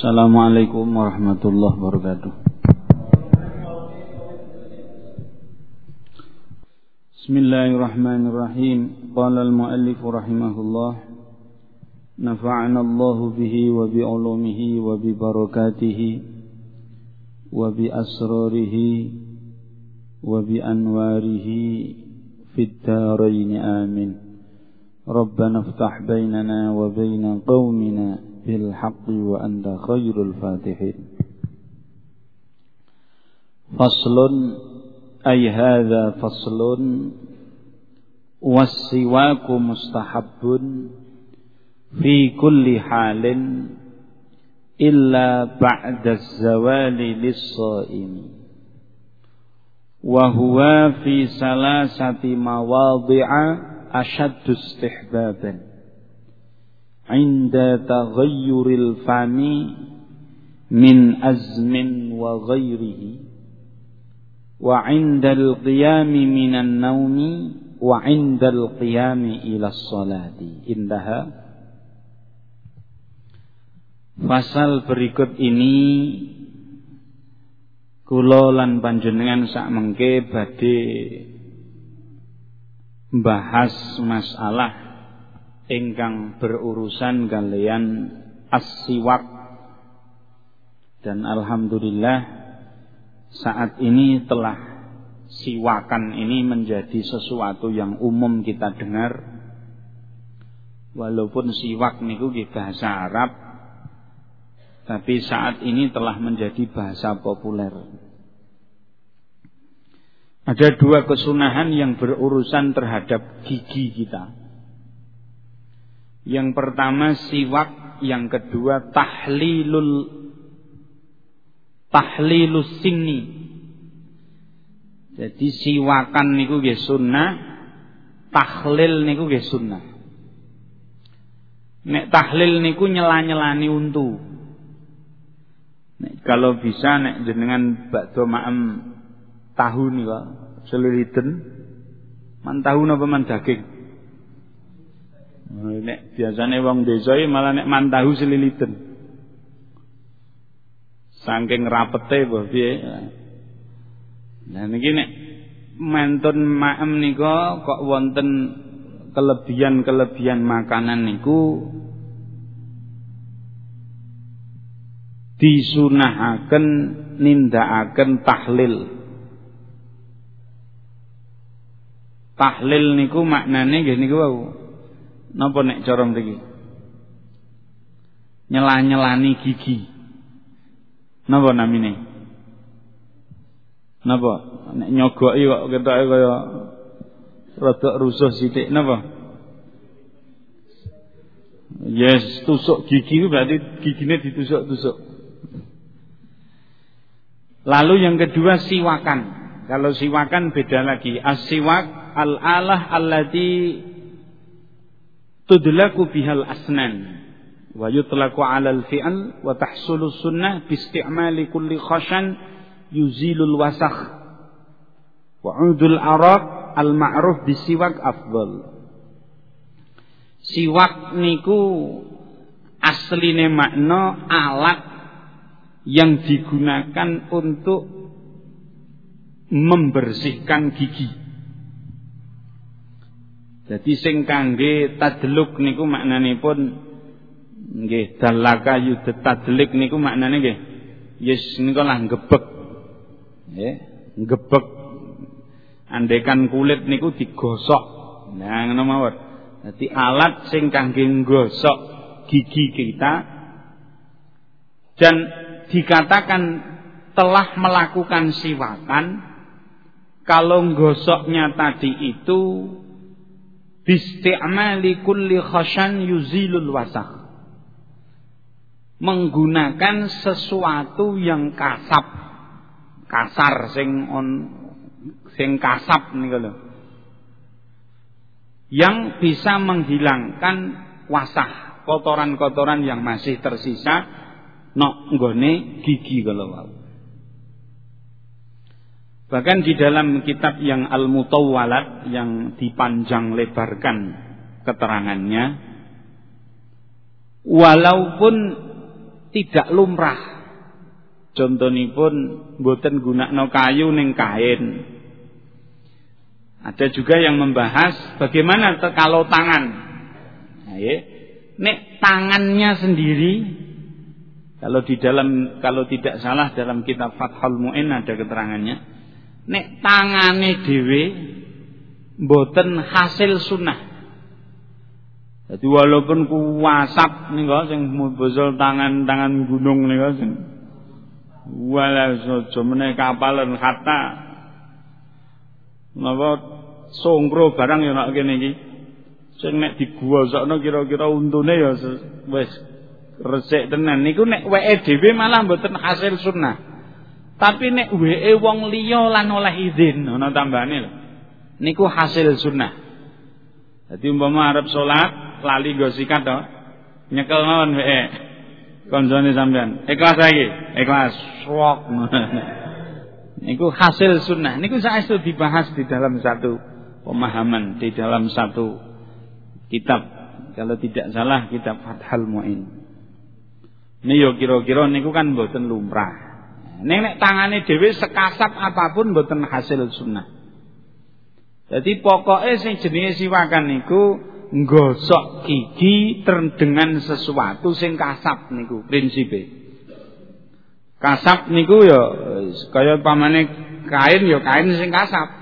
Assalamualaikum warahmatullahi wabarakatuh. Bismillahirrahmanirrahim. Qala al-muallif rahimahullah. Nafa'ana Allah bihi wa bi ulumihi wa bi barakatihi wa bi asrarihi wa bi anwarihi بالحق وأنت خير الفاتحين. فصل أي هذا فصل والسواك مستحب في كل حال إلا بعد الزوال للصائم وهو في ثلاثة مواضع أشد استحبابا. inda taghayyuril fami min azmin wa ghairihi wa inda al-qiyami minan naumi wa inda al-qiyami ila salati. Indaha. Pasal berikut ini kula lan panjenengan sak mengke badhe bahas masalah ingkang berurusan kalian as-siwak. Dan alhamdulillah saat ini telah siwakan ini menjadi sesuatu yang umum kita dengar. Walaupun siwak niku bahasa Arab tapi saat ini telah menjadi bahasa populer. Ada dua kesunahan yang berurusan terhadap gigi kita yang pertama siwak, yang kedua tahlilul tahlilus sinni. Jadi siwakan niku nggih sunnah, tahlil niku nggih sunnah. Nek tahlil niku nyela-nyelani untu. Nek kalau bisa nek jenengan bakdo maem tahu nih kok seliriten man tahu napa man daging. Nek biasane wong desa malah nek mantahu seliliten. Saking rapete mbah piye. Nah niki nek mantun maem nika kok wonten kelebihan-kelebihan makanan niku disunahaken nindakaken tahlil. Tahlil niku maknane nggih niku wau. Napa nek cara mriki? Nyela-nyelani gigi. Napa namine? Napa? Nek nyogoki kok ketoke kaya rada rusuh sithik napa? Yes, tusuk gigi itu berarti giginya ditusuk-tusuk. Lalu yang kedua siwakan. Kalau siwakan beda lagi. As-siwak al-alah allati tudlaku bihal asnan wa yutlaku ala al-fi'l wa tahsulu sunnah bi isti'mali kulli khashan yuzilul wasakh wa udul araq al-ma'ruf bisiwak afdal. Siwak niku asline makna alat yang digunakan untuk membersihkan gigi jadi sing kangge tadluk niku maknanipun nggih dalaka yudh tadlik niku maknane nggih yes niku lah gebek. Nggih, gebek. Andekan kulit niku digosok. Nah ngono mawon. Dadi alat sing kangge nggosok gigi kita dan dikatakan telah melakukan siwakan kalau gosoknya tadi itu bisti'mali kulli khashan yuzilul wasakh. Menggunakan sesuatu yang kasap. Kasar sing on sing kasap niku lho. Yang bisa menghilangkan wasah kotoran-kotoran yang masih tersisa nok nggone gigi kalau Bahkan di dalam kitab yang Al-Mutawwalat yang dipanjang lebarkan keterangannya walaupun tidak lumrah. Contonipun mboten gunakno kayu ning kain. Ada juga yang membahas bagaimana kalau tangan. Nah, ya. Nek tangannya sendiri kalau di dalam kalau tidak salah dalam kitab Fathul Muin ada keterangannya. Nek tangane dhewe mboten hasil sunnah. Jadi walaupun ku wasap nika sing bosol tangan-tangan gunung nika sing wala aja meneh kapalan kata napa songkro barang ya nek kene iki? Sing nek digosokno kira-kira untune ya wis resik tenan. Niku nek weke dhewe malah mboten hasil sunnah tapi nek weke wong liya lan oleh izin ana tambane lho niku hasil sunnah dadi umpama arep salat lali nggo sikat to nyekel mawon weke Konjone sampean. Ikhlas lagi, ikhlas. Swok. Niku hasil sunnah. Niku saestu dibahas di dalam satu pemahaman, di dalam satu kitab. Kalau tidak salah kitab Fathul Muin. Ini yo kira-kira niku kan mboten lumrah. Nek nek tangane dhewe sekasap apa pun mboten hasil sunnah. Jadi pokoknya sing jenis siwakan niku nggosok gigi dengan sesuatu sing kasap niku prinsipe. Kasap niku ya kaya pamane kain ya kain sing kasap.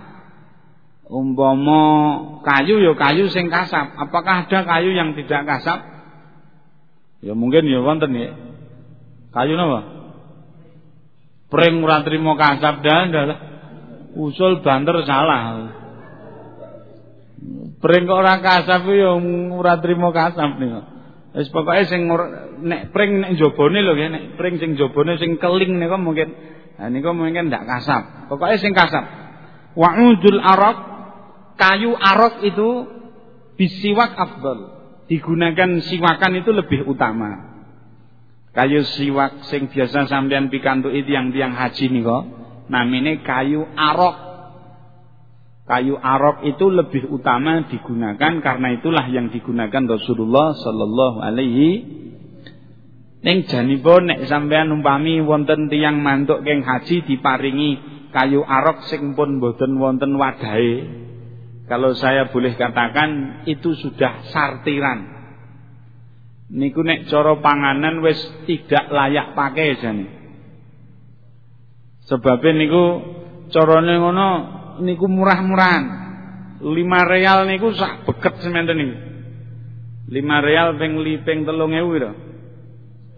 Umpama kayu ya kayu sing kasap. Apakah ada kayu yang tidak kasap? Ya mungkin ya wonten ya. Kayu napa? Pring ora trimo kasap dah, usul banter salah. Pring kok ora kasap ya ora trimo kasap niku. Wis pokoke sing nek pring nek jabone lho ya, nek pring sing jabone sing keling niku mungkin nah niku mungkin ndak kasap. Pokoke sing kasap. Wa'udul araq kayu arok itu bisiwak afdal. Digunakan siwakan itu lebih utama. Kayu siwak sing biasa sampean pikantuki tiang-tiang haji nika namine kayu arok Kayu arok itu lebih utama digunakan karena itulah yang digunakan Rasulullah sallallahu alaihi Ning janipun nek sampean umpami wonten tiyang mantuk keng haji diparingi kayu arok sing pun boten wonten wadahe. Kalau saya boleh katakan itu sudah sartiran. Niku nek cara panganan wis tidak layak pakai jane. Sebabnya niku carane ngono niku murah-murahan. 5 real niku sak beket sementen niku. 5 real ping ping 3000 pira?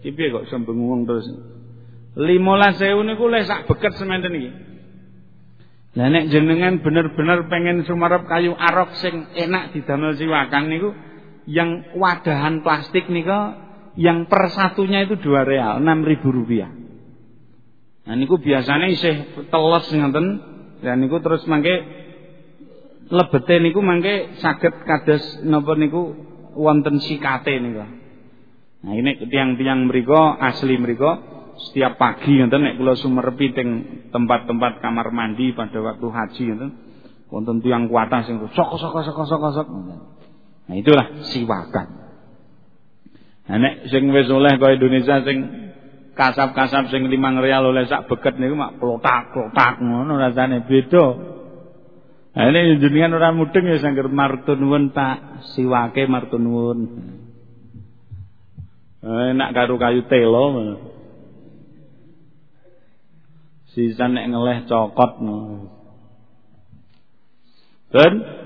Piye kok sembeng wong terus. 15000 niku lek sak beket sementen iki. Lah nek jenengan bener-bener pengen sumarep kayu arok sing enak didamel siwakan niku yang wadahan plastik niku yang per satunya itu 2 real, 6000 rupiah. Nah niku biasanya isih teles ngoten dan niku terus mangke lebete niku mangke saged kados napa niku wonten sikate niku. Nah ini tiang-tiang mriku asli mriku setiap pagi ngoten nek kula sumerepi teng tempat-tempat kamar mandi pada waktu haji ngoten wonten tiang kuatah sing sok sok sok sok sok. Nah itulah siwakan. Nah nek sing wis oleh kaya Indonesia sing kasap-kasap sing limang real oleh sak beket niku mak klotak-klotak ngono rasane beda. Nah ini jenengan ora mudeng ya sangger martun nuwun Pak, siwake martun nuwun. Enak karo kayu telo. Sisa nek ngeleh cokot no. Dan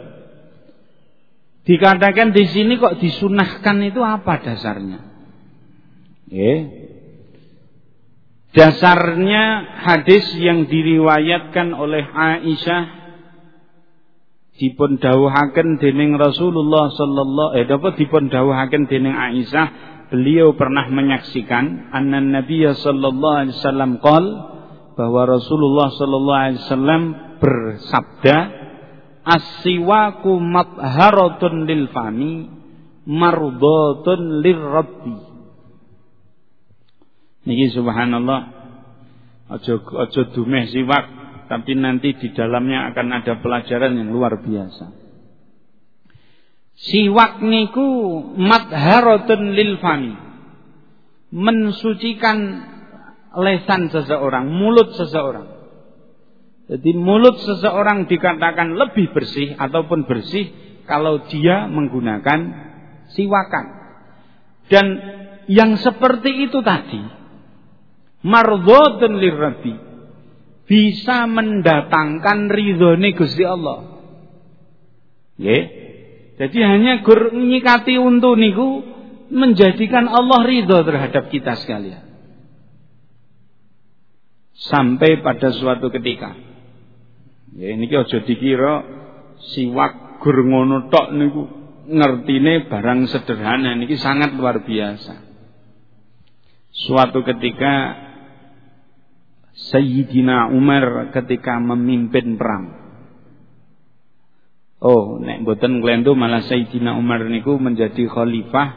dikatakan di sini kok disunahkan itu apa dasarnya? Eh, Dasarnya hadis yang diriwayatkan oleh Aisyah dipun dawuhaken dening Rasulullah sallallahu eh dapat dipun dawuhaken dening Aisyah beliau pernah menyaksikan anna Nabi sallallahu alaihi wasallam qol bahwa Rasulullah sallallahu alaihi wasallam bersabda as-siwaku matharatun lil fami mardatun lirabbi Niki subhanallah aja aja dumeh siwak tapi nanti di dalamnya akan ada pelajaran yang luar biasa. Siwak niku madharatun lil fami. mensucikan lesan seseorang, mulut seseorang. Jadi mulut seseorang dikatakan lebih bersih ataupun bersih kalau dia menggunakan siwakan. Dan yang seperti itu tadi mardhatun lirabbi bisa mendatangkan ridhone Gusti Allah. Ya. Jadi hanya gur nyikati untuk niku menjadikan Allah ridho terhadap kita sekalian. Sampai pada suatu ketika. Ya ini aja dikira siwak gur ngono tok niku ngertine barang sederhana niki sangat luar biasa. Suatu ketika Sayyidina Umar ketika memimpin perang. Oh, nek boten nglendu malah Sayyidina Umar niku menjadi khalifah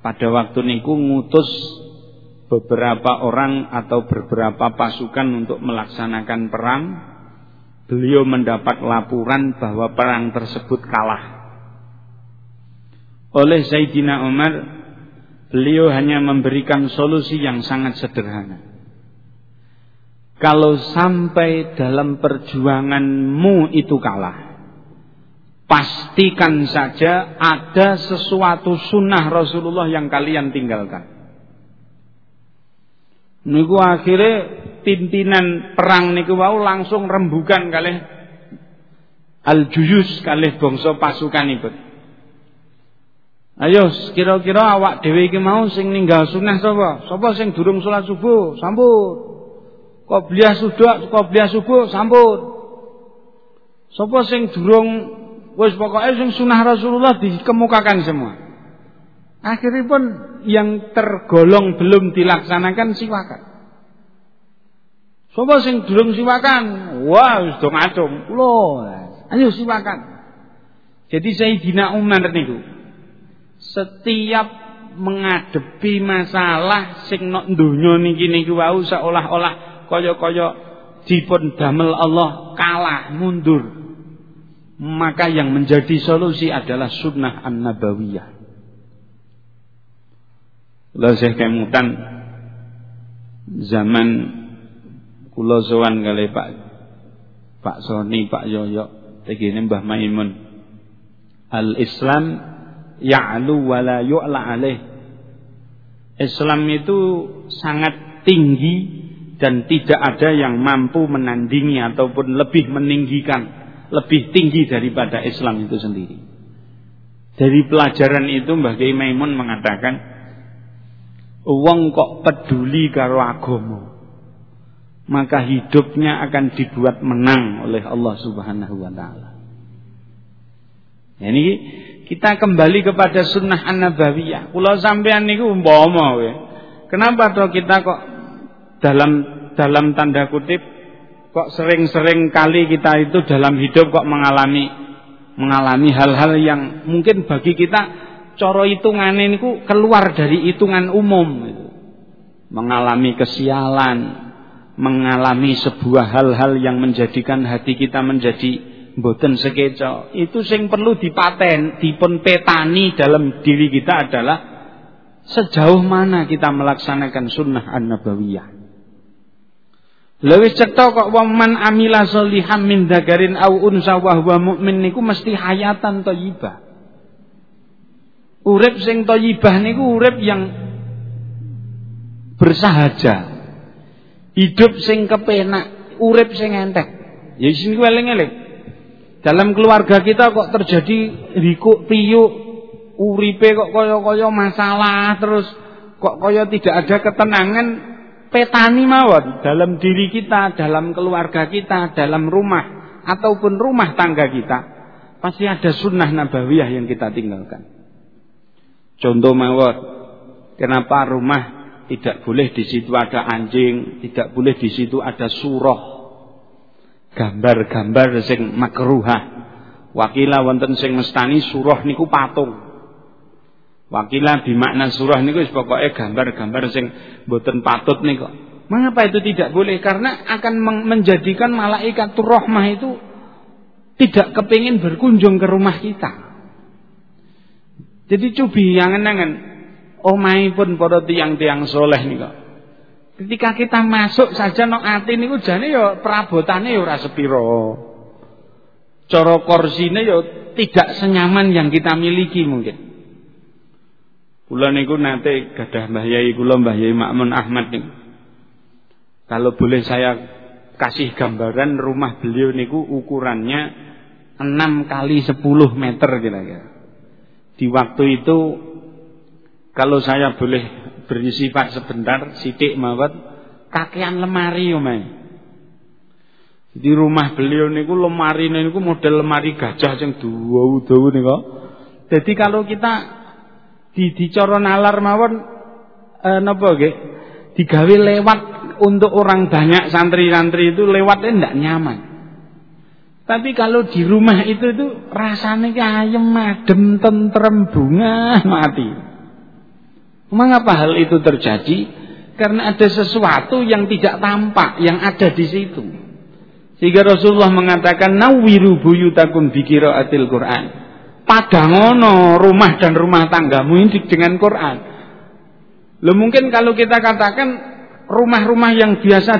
pada waktu niku ngutus beberapa orang atau beberapa pasukan untuk melaksanakan perang. Beliau mendapat laporan bahwa perang tersebut kalah. Oleh Sayyidina Umar, beliau hanya memberikan solusi yang sangat sederhana. Kalau sampai dalam perjuanganmu itu kalah Pastikan saja ada sesuatu sunnah Rasulullah yang kalian tinggalkan Niku akhirnya pimpinan perang niku wau langsung rembukan kali al-juyus kali bangsa pasukan itu. Ayo kira-kira awak dhewe iki mau sing ninggal sunnah sapa? Sapa sing durung salat subuh? Sambut. Qobliyah sudah, qobliyah subuh sampun. Sapa sing durung wis pokoke sing sunah Rasulullah dikemukakan semua. Akhirnya pun yang tergolong belum dilaksanakan siwakan. Sapa sing durung siwakan? Wah, wis do ngacung. Lho, ayo siwakan. Jadi Sayyidina Umar niku setiap menghadapi masalah sing nok donya niki niku wau seolah-olah kaya-kaya dipun damel Allah kalah mundur maka yang menjadi solusi adalah sunnah an-nabawiyah Kula Kemutan zaman kula sowan kali Pak Pak Soni, Pak Yoyo, tegene Mbah Maimun. Al-Islam ya'lu wa la yu'la alaih. Islam itu sangat tinggi dan tidak ada yang mampu menandingi ataupun lebih meninggikan, lebih tinggi daripada Islam itu sendiri. Dari pelajaran itu Mbah Kiai Maimun mengatakan, uang kok peduli karo agama, maka hidupnya akan dibuat menang oleh Allah Subhanahu wa taala. Ini kita kembali kepada sunnah an-nabawiyah. Kula sampean niku umpama Kenapa toh kita kok dalam dalam tanda kutip kok sering-sering kali kita itu dalam hidup kok mengalami mengalami hal-hal yang mungkin bagi kita coro hitungan ini keluar dari hitungan umum. Mengalami kesialan mengalami sebuah hal-hal yang menjadikan hati kita menjadi boten sekeco. Itu sing perlu dipaten dipun petani dalam diri kita adalah sejauh mana kita melaksanakan sunnah an-nabawiyah. Lewis cetha kok wong man amila sholihan min dagarin au unsa wa huwa mukmin niku mesti hayatan thayyibah. Urip sing thayyibah niku urip yang bersahaja. Hidup sing kepenak, urip sing entek. Ya sing eling-eling. Dalam keluarga kita kok terjadi rikuk piyuk, uripe kok kaya-kaya masalah terus kok kaya tidak ada ketenangan petani mawon dalam diri kita, dalam keluarga kita, dalam rumah ataupun rumah tangga kita, pasti ada sunnah nabawiyah yang kita tinggalkan. Contoh mawon, kenapa rumah tidak boleh di situ ada anjing, tidak boleh di situ ada surah, gambar-gambar sing makruhah. Wakila wonten sing mestani surah niku patung. Wakilah bimakna surah niku pokoke gambar-gambar sing boten patut niku. Mengapa itu tidak boleh? Karena akan menjadikan malaikat rahmah itu tidak kepingin berkunjung ke rumah kita. Jadi cubi yang angen pun para tiang-tiang soleh kok. Ketika kita masuk saja no ati niku jane ya perabotane ya ora sepiro. Cara korsine ya tidak senyaman yang kita miliki mungkin. Kula niku nate gadah Mbah Yai kula Mbah Yai Makmun Ahmad niku. Kalau boleh saya kasih gambaran rumah beliau niku ukurannya 6 kali 10 meter kira-kira. Di waktu itu kalau saya boleh bersifat sebentar sidik mawat kakean lemari omai. Di rumah beliau niku lemari niku model lemari gajah sing dawa-dawa niku. Jadi kalau kita di dicara nalar mawon eh, napa? Digawe lewat untuk orang banyak santri-santri itu lewatnya ndak nyaman. Tapi kalau di rumah itu itu rasanya ayam adem tentrem bunga mati. Mengapa hal itu terjadi? Karena ada sesuatu yang tidak tampak yang ada di situ. Sehingga Rasulullah mengatakan nawiru buyutakum atil Quran. Padangono rumah dan rumah tanggamu ini dengan Quran. Lo mungkin kalau kita katakan rumah-rumah yang biasa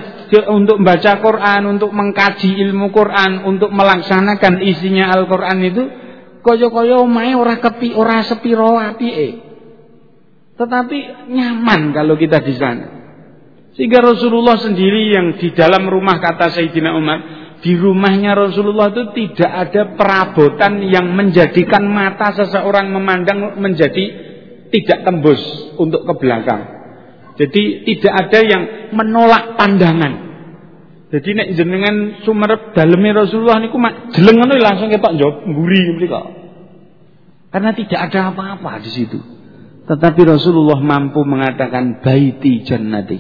untuk membaca Quran, untuk mengkaji ilmu Quran, untuk melaksanakan isinya Al-Quran itu koyo-koyo omahe ora kepi ora sepiro apike. Tetapi nyaman kalau kita di sana. Sehingga Rasulullah sendiri yang di dalam rumah kata Sayyidina Umar, di rumahnya Rasulullah itu tidak ada perabotan yang menjadikan mata seseorang memandang menjadi tidak tembus untuk ke belakang. Jadi tidak ada yang menolak pandangan. Jadi nek jenengan sumerep dalamnya Rasulullah niku jelengan langsung ketok njop mburi mriko. Karena tidak ada apa-apa di situ. Tetapi Rasulullah mampu mengatakan baiti jannati.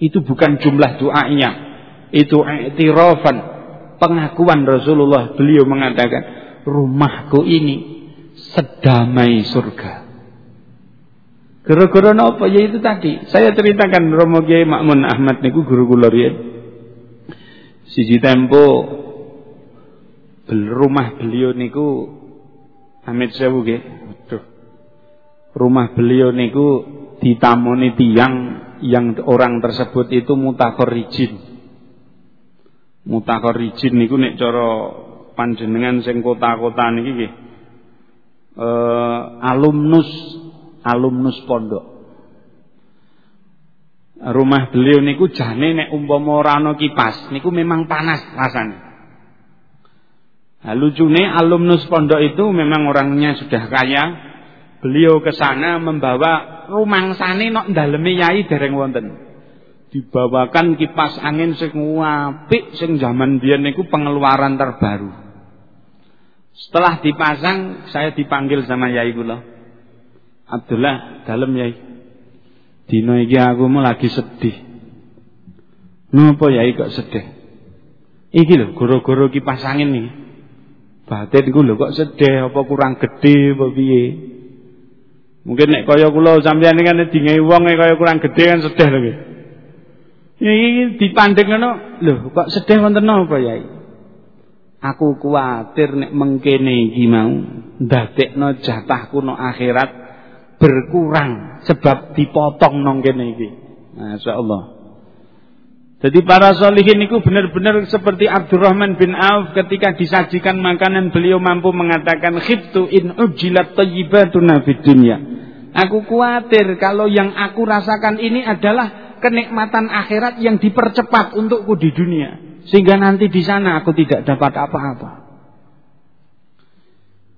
Itu bukan jumlah doanya. Itu i'tirafan. Pengakuan Rasulullah. Beliau mengatakan rumahku ini sedamai surga. Gara-gara apa? Ya itu tadi. Saya ceritakan Romo Kiai Makmun Ahmad niku guru kula Siji tempo rumah beliau niku Amit sewu nggih rumah beliau niku ditamoni tiang yang orang tersebut itu mutakhorijin. Mutakhorijin niku nek cara panjenengan sing kota-kota niki nggih. Eh, alumnus alumnus pondok. Rumah beliau niku jane nek umpama ora ana kipas niku memang panas rasanya. Nah, lucune alumnus pondok itu memang orangnya sudah kaya, Beliau ke sana membawa rumangsane nok daleme yai dereng wonten. Dibawakan kipas angin sing apik sing zaman biyen niku pengeluaran terbaru. Setelah dipasang, saya dipanggil sama yai kula. Abdullah, dalem yai. Dino iki aku mau lagi sedih. Napa yai kok sedih? Iki lho, goro-goro kipas angin nih. Batinku lho kok sedih apa kurang gede apa piye? Mungkin nek kaya kula sampeyan kan dingai wong kaya kurang gede kan sedih lho. Iki dipandheng ngono, lho kok sedih wonten napa Yai? Aku kuatir nek mengkene iki mau ndadekno jatahku no akhirat berkurang sebab dipotong nang kene iki. Masyaallah. Jadi para solihin itu benar-benar seperti Abdurrahman bin Auf ketika disajikan makanan beliau mampu mengatakan khibtu in ujilat tayyibatuna fid dunya. Aku khawatir kalau yang aku rasakan ini adalah kenikmatan akhirat yang dipercepat untukku di dunia. Sehingga nanti di sana aku tidak dapat apa-apa.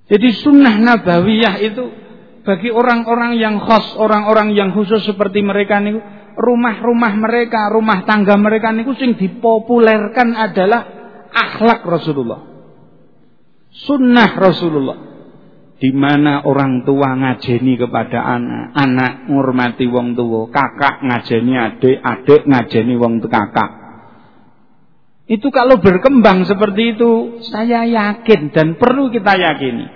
Jadi sunnah nabawiyah itu bagi orang-orang yang khos, orang-orang yang khusus seperti mereka nih rumah-rumah mereka, rumah tangga mereka niku sing dipopulerkan adalah akhlak Rasulullah. Sunnah Rasulullah. Di mana orang tua ngajeni kepada anak, anak ngurmati wong tua, kakak ngajeni adik, adik ngajeni wong kakak. Itu kalau berkembang seperti itu, saya yakin dan perlu kita yakini.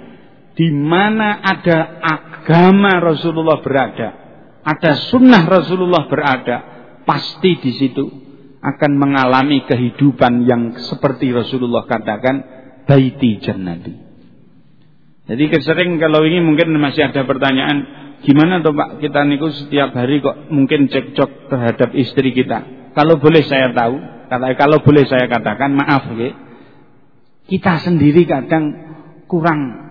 Di mana ada agama Rasulullah berada, ada sunnah Rasulullah berada, pasti di situ akan mengalami kehidupan yang seperti Rasulullah katakan, baiti jannati. Jadi kesering kalau ini mungkin masih ada pertanyaan, gimana tuh Pak kita niku setiap hari kok mungkin cekcok terhadap istri kita. Kalau boleh saya tahu, kalau boleh saya katakan maaf ya. Kita sendiri kadang kurang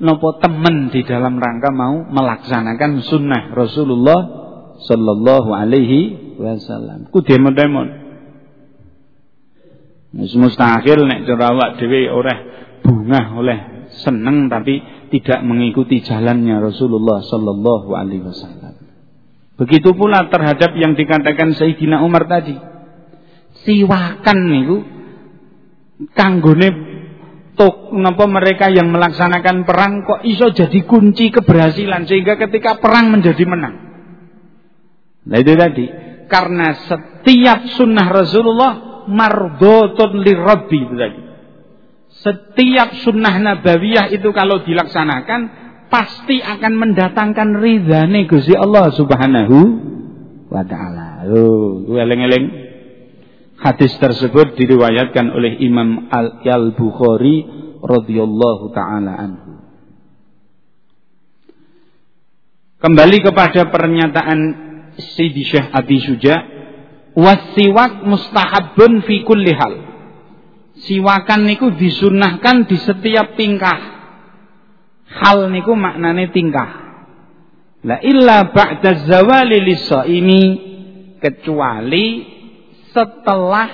nopo temen di dalam rangka mau melaksanakan sunnah Rasulullah Sallallahu Alaihi Wasallam. Ku demon-demon. Mustahil nek cara dhewe oleh bunga oleh seneng tapi tidak mengikuti jalannya Rasulullah sallallahu alaihi wasallam. Begitu pula terhadap yang dikatakan Sayyidina Umar tadi. Siwakan niku kanggone tok napa mereka yang melaksanakan perang kok iso jadi kunci keberhasilan sehingga ketika perang menjadi menang. Nah itu tadi karena setiap sunnah Rasulullah mardotun lirabbi itu tadi. Setiap sunnah nabawiyah itu kalau dilaksanakan pasti akan mendatangkan ridhane Gusti Allah Subhanahu wa taala. Oh, eling-eling. Hadis tersebut diriwayatkan oleh Imam Al-Bukhari radhiyallahu taala anhu. Kembali kepada pernyataan Sidi Syekh Abi Suja wasiwak mustahabun fi kulli hal. Siwakan niku disunahkan di setiap tingkah. Hal niku maknane tingkah. La illa ba'da zawali ini kecuali setelah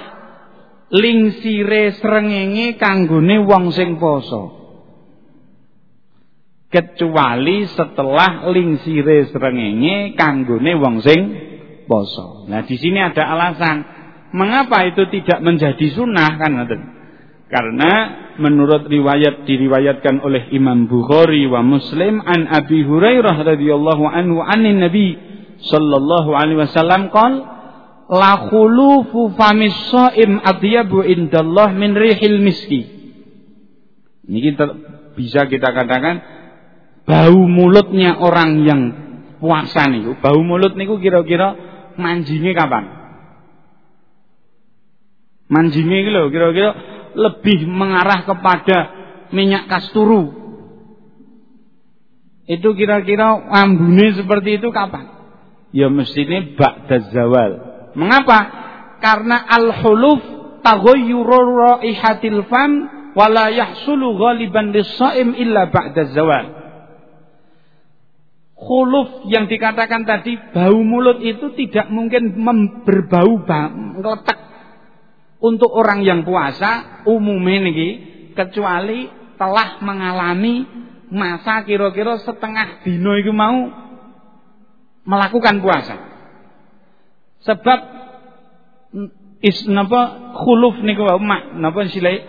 lingsire srengenge kanggone wong sing poso. Kecuali setelah lingsire srengenge kanggone wong sing poso. Nah di sini ada alasan mengapa itu tidak menjadi sunnah kan Karena menurut riwayat diriwayatkan oleh Imam Bukhari wa Muslim an Abi Hurairah radhiyallahu anhu anin Nabi sallallahu alaihi wasallam qol la khulufu famis shaim adyabu indallah min rihil miski. Ini kita bisa kita katakan bau mulutnya orang yang puasa niku, bau mulut niku kira-kira manjinge kapan? Manjinge iki lho kira-kira lebih mengarah kepada minyak kasturu. Itu kira-kira ambune seperti itu kapan? Ya mestine ba'da zawal. Mengapa? Karena al-huluf taghayyuru raihatil fam wala yahsulu ghaliban lis-shaim illa ba'da zawal khuluf yang dikatakan tadi bau mulut itu tidak mungkin berbau ngeletek untuk orang yang puasa umumnya niki kecuali telah mengalami masa kira-kira setengah dino itu mau melakukan puasa. Sebab is napa khuluf niku wau mak napa silai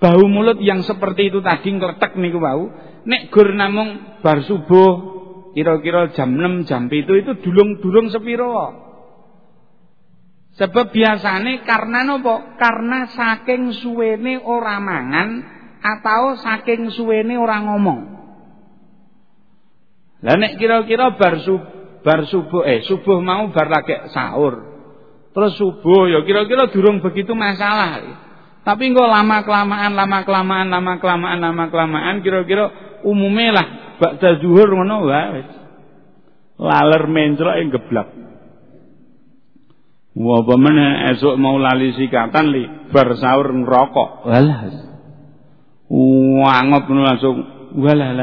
bau mulut yang seperti itu tadi ngeletek niku wau nek gur namung bar subuh kira-kira jam 6 jam itu itu dulung-dulung sepiro. Sebab biasane karena nopo karena saking suwene ora mangan atau saking suwene ora ngomong. Lah nek kira-kira bar bar subuh eh subuh mau bar lagi sahur. Terus subuh ya kira-kira durung begitu masalah. Tapi kok lama kelamaan lama kelamaan lama kelamaan lama kelamaan kira-kira umumnya lah bakda zuhur ngono wae laler mencrok ing geblak Wah, mana esok mau lali sikatan li bar sahur ngerokok. Walah. Wangot langsung walah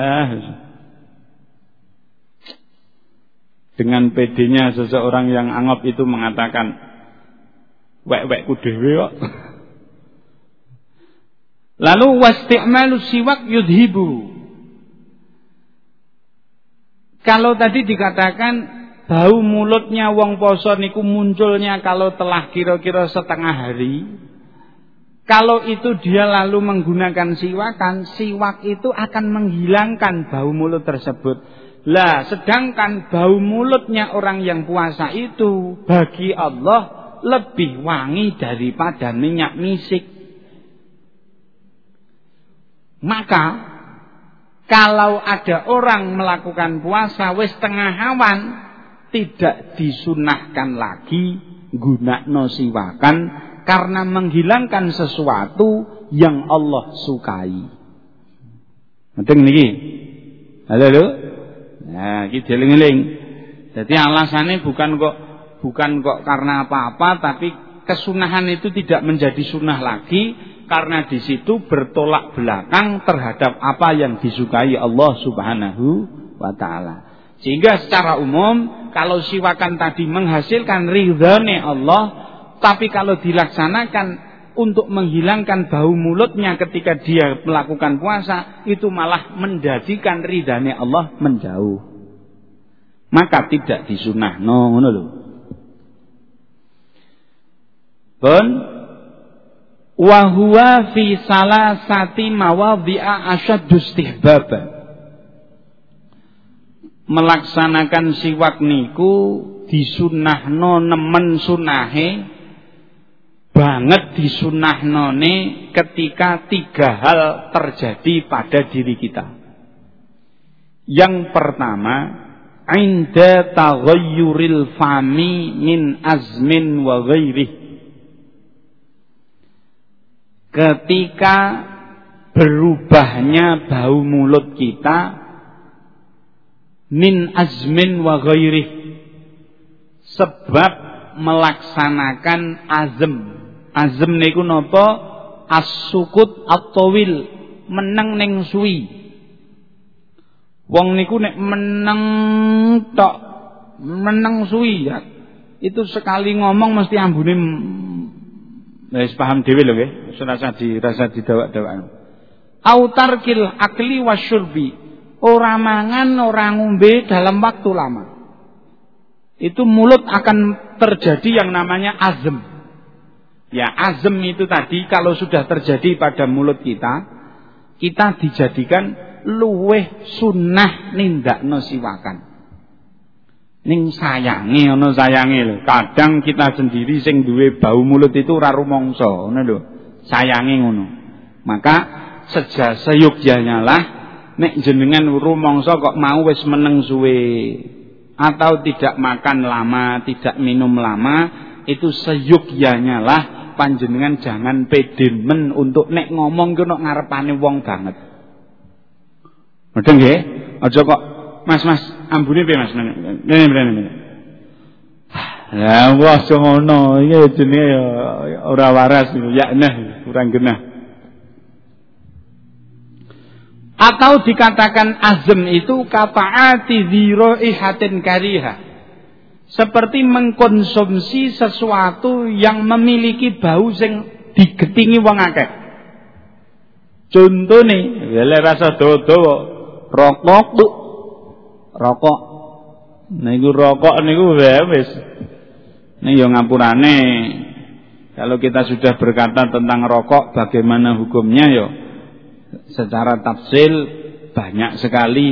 Dengan pedenya seseorang yang anggap itu mengatakan wek-wekku dhewe kok. Lalu wasti'malu siwak yudhibu kalau tadi dikatakan bau mulutnya wong poso niku munculnya kalau telah kira-kira setengah hari. Kalau itu dia lalu menggunakan siwakan, siwak itu akan menghilangkan bau mulut tersebut. Lah, sedangkan bau mulutnya orang yang puasa itu bagi Allah lebih wangi daripada minyak misik. Maka kalau ada orang melakukan puasa wis tengah awan tidak disunahkan lagi guna siwakan karena menghilangkan sesuatu yang Allah sukai. Ngerti niki? Halo, halo. Nah, iki dieling-eling. Jadi alasannya bukan kok bukan kok karena apa-apa tapi kesunahan itu tidak menjadi sunnah lagi karena di situ bertolak belakang terhadap apa yang disukai Allah Subhanahu wa taala. Sehingga secara umum kalau siwakan tadi menghasilkan ridhane Allah, tapi kalau dilaksanakan untuk menghilangkan bau mulutnya ketika dia melakukan puasa, itu malah menjadikan ridhane Allah menjauh. Maka tidak disunah, no, ngono lho. Pun wa huwa fi salasati mawadhi'a melaksanakan siwak niku disunahno nemen sunahe banget disunahnone ketika tiga hal terjadi pada diri kita. Yang pertama, inda taghayyuril fami min azmin wa ghairih. Ketika berubahnya bau mulut kita min azmin wa ghairih sebab melaksanakan azm azm niku napa? As-sukut at-tawil meneng ning suwi. Wong niku nek meneng tok meneng suwi ya. Itu sekali ngomong mesti ambune wis paham dhewe lho nggih. Rasa di rasa didawak-dawak. Autarkil akli wasyurbi Orang mangan, orang ngombe dalam waktu lama. Itu mulut akan terjadi yang namanya azem. Ya azem itu tadi kalau sudah terjadi pada mulut kita, kita dijadikan luweh sunnah nindak siwakan. Ning sayangi ono sayangi lho. Kadang kita sendiri sing duwe bau mulut itu ora rumangsa, ngono lho. Sayangi ngono. Maka sejak seyugyanya lah nek jenengan rumangsa kok mau wis meneng suwe atau tidak makan lama, tidak minum lama, itu seyukyanya lah panjenengan jangan pedimen untuk nek ngomong ku nek ngarepane wong banget. Mudeng nggih? Aja kok Mas-mas ambune piye Mas? Ngene ngene. Lah wah ngono iki jenenge ya ora waras ya nah kurang genah. Atau dikatakan azm itu kafaati ihatin kariha. Seperti mengkonsumsi sesuatu yang memiliki bau sing digetingi wong akeh. Contone, lele rasa dodo rokok. Rokok. Niku rokok niku wis. Nih yo ngapurane. Kalau kita sudah berkata tentang rokok, bagaimana hukumnya yo? secara tafsil banyak sekali.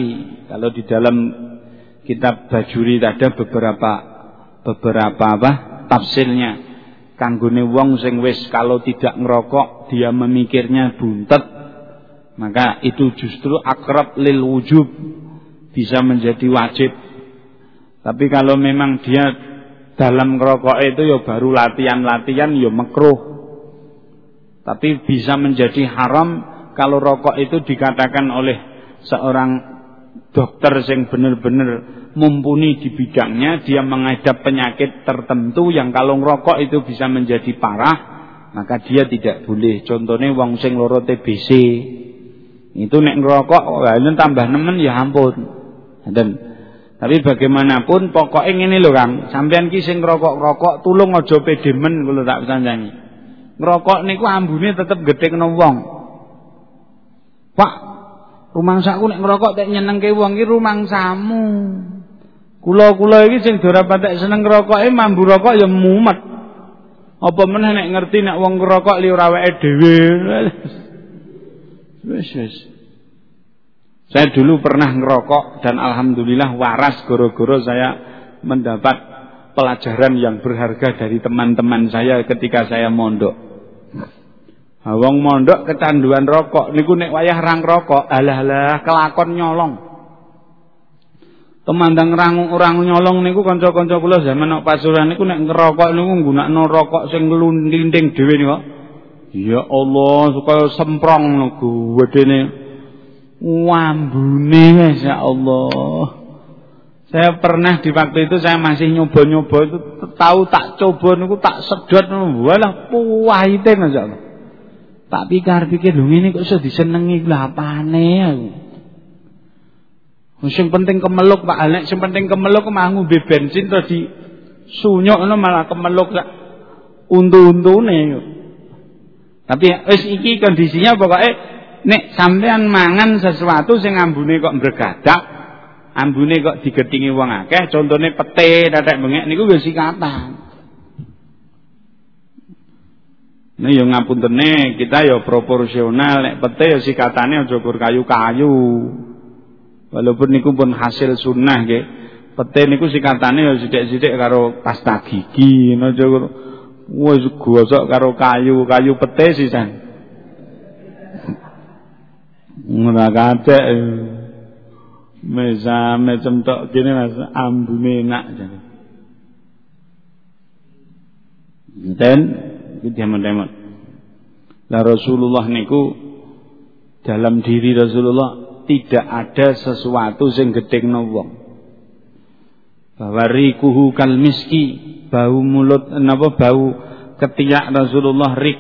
Kalau di dalam kitab Bajuri ada beberapa beberapa apa tafsirnya. Kanggone wong sing wis kalau tidak ngerokok dia memikirnya buntet maka itu justru akrab lil wujub bisa menjadi wajib. Tapi kalau memang dia dalam ngerokok itu ya baru latihan-latihan ya makruh. Tapi bisa menjadi haram kalau rokok itu dikatakan oleh seorang dokter yang benar-benar mumpuni di bidangnya, dia menghadap penyakit tertentu yang kalau ngerokok itu bisa menjadi parah, maka dia tidak boleh. Contohnya wong sing loro TBC. Itu nek ngerokok, ini tambah nemen ya ampun. Dan tapi bagaimanapun pokoknya ini loh Kang, sampean ki sing ngerokok-rokok tulung aja pedemen kalau tak sanjani. Ngerokok niku ambune tetep gedhe kena wong. Pak, rumangsaku nek ngerokok tek nyenengke wong iki rumangsamu. Kula-kula iki sing ora patek seneng ngerokoke mambu rokok ya mumet. Apa meneh nek ngerti nek wong ngerokok li ora awake dhewe. Saya dulu pernah ngerokok dan alhamdulillah waras goro-goro saya mendapat pelajaran yang berharga dari teman-teman saya ketika saya mondok. Wong mondok kecanduan rokok niku nek wayah rang rokok, alah-alah kelakon nyolong. Temandang rangu orang nyolong niku kanca-kanca kula zaman nek pasuruan niku nek ngerokok niku nggunakno rokok sing nglinding dhewe niku. Ya Allah, supaya semprong niku wedene wambune ya Allah. Saya pernah di waktu itu saya masih nyoba-nyoba itu tahu tak coba niku tak sedot walah puwaite masyaallah. Tak pikir-pikir lho ngene kok iso disenengi lha apane aku. Sing penting kemeluk Pak Nek, sing penting kemeluk mah ngombe bensin terus di sunyukno malah kemeluk sak untu-untune. Tapi wis iki kondisinya pokoknya nek sampean mangan sesuatu sing ambune kok mbregadak ambune kok digetingi wong akeh contone pete tetek bengek niku wis sikatan Nek yo ngapuntene kita yo proporsional nek pete yo sikatane aja kayu-kayu. Walaupun niku pun hasil sunnah nggih. Pete niku sikatane yo sithik-sithik karo pasta gigi, aja wis gosok karo kayu, kayu pete sisan. Ngono kathek. Mesame cemtok kene Mas ambune enak jane. Dan demon-demon. Lah Rasulullah niku dalam diri Rasulullah tidak ada sesuatu sing gedhekno wong. Bahwa rikuhu kal miski, bau mulut napa bau ketiak Rasulullah rik.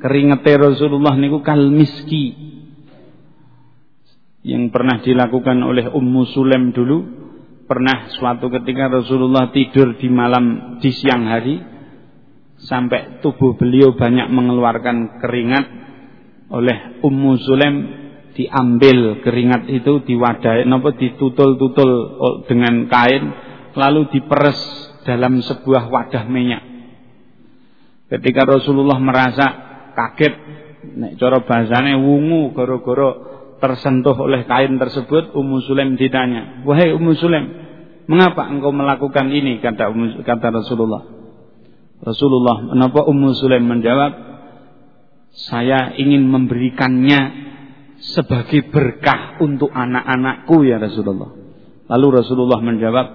Keringete Rasulullah niku kal miski, yang pernah dilakukan oleh Ummu Sulaim dulu pernah suatu ketika Rasulullah tidur di malam di siang hari sampai tubuh beliau banyak mengeluarkan keringat oleh Ummu Sulaim diambil keringat itu diwadai napa ditutul-tutul dengan kain lalu diperes dalam sebuah wadah minyak. Ketika Rasulullah merasa kaget nek cara bahasane wungu gara-gara tersentuh oleh kain tersebut Ummu Sulaim ditanya wahai Ummu Sulaim mengapa engkau melakukan ini? kata kata Rasulullah Rasulullah kenapa Ummu Sulaim menjawab saya ingin memberikannya sebagai berkah untuk anak-anakku ya Rasulullah. Lalu Rasulullah menjawab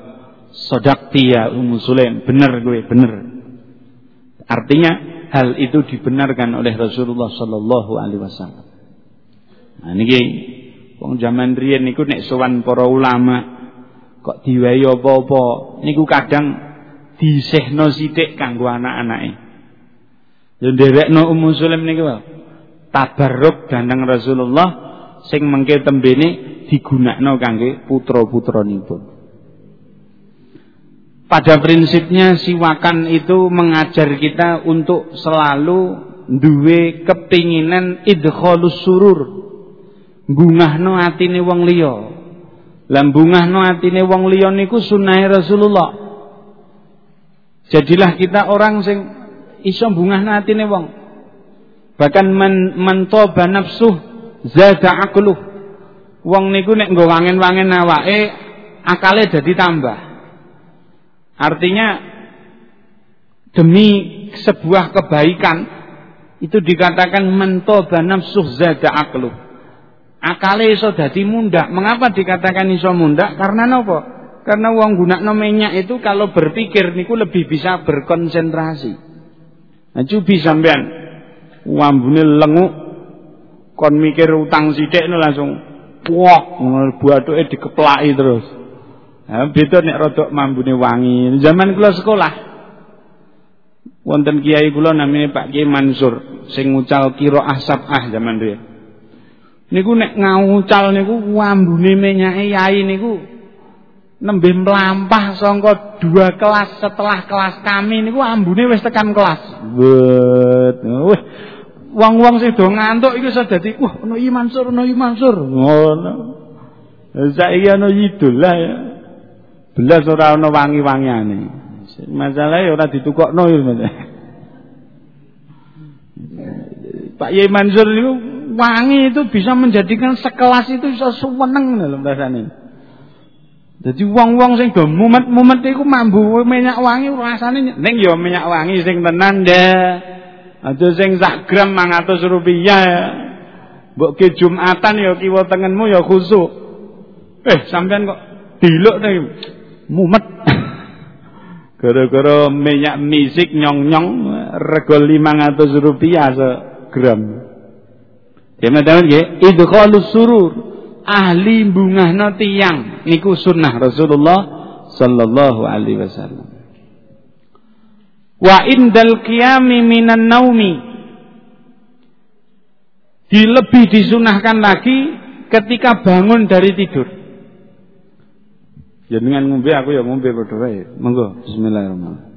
sodakti ya Ummu Sulaim benar gue benar. Artinya hal itu dibenarkan oleh Rasulullah Sallallahu Alaihi Wasallam. Nah niki wong zaman riyen niku nek sowan para ulama kok diwehi apa-apa niku kadang disehno sithik kanggo anak-anake. Yo nderekno Ummu Sulaim niku tabarruk gandeng Rasulullah sing mengke tembene digunakno kangge putra-putranipun. Pada prinsipnya siwakan itu mengajar kita untuk selalu duwe kepinginan idkhalus surur bungahno atine wong liya. Lah bungahno atine wong liya niku sunah Rasulullah. Jadilah kita orang sing iso bungahno atine wong. Bahkan men mentoba nafsuh zada aqluh. Wong niku nek nggo wangen-wangen awake akale dadi tambah. Artinya demi sebuah kebaikan itu dikatakan mentoba nafsuh zada aqluh akale iso dadi mundak. Mengapa dikatakan iso mundak? Karena nopo? Karena wong gunakno minyak itu kalau berpikir niku lebih bisa berkonsentrasi. Nah, cubi sampean wambune lengu kon mikir utang sithik langsung wok buatuke dikeplaki terus. Nah, beda nek rodok mambune wangi. Zaman kula sekolah wonten kiai kula namanya Pak Kiai Mansur sing ngucal qiraah sab'ah zaman riyen niku nek ngaucal niku ambune menyake yai niku nembe mlampah sangka dua kelas setelah kelas kami niku ambune wis tekan kelas. Bet. Wih. Wong-wong sing do ngantuk iku iso dadi wah ono I Mansur, ono I Mansur. Ngono. Saiki ono idul lah ya. Belas ora ono wangi-wangiane. Masalahe ora ditukokno ya. Pak Yai Mansur niku wangi itu bisa menjadikan sekelas itu bisa suweneng lho rasane. Jadi wong-wong sing do mumet-mumet iku mambu minyak wangi rasane ning ya minyak wangi sing tenan deh. Aja sing sak gram 500 rupiah. Mbok ke Jumatan ya kiwa tengenmu ya khusuk. Eh sampean kok diluk nih mumet. Gara-gara minyak misik nyong-nyong rego 500 rupiah segram. Ya teman nggih, idkhalus surur. Ahli bungahno tiyang niku sunnah Rasulullah sallallahu alaihi wasallam. Wa indal qiyami minan naumi dilebih disunahkan lagi ketika bangun dari tidur. Ya dengan ngombe aku ya ngombe padha wae. Monggo bismillahirrahmanirrahim.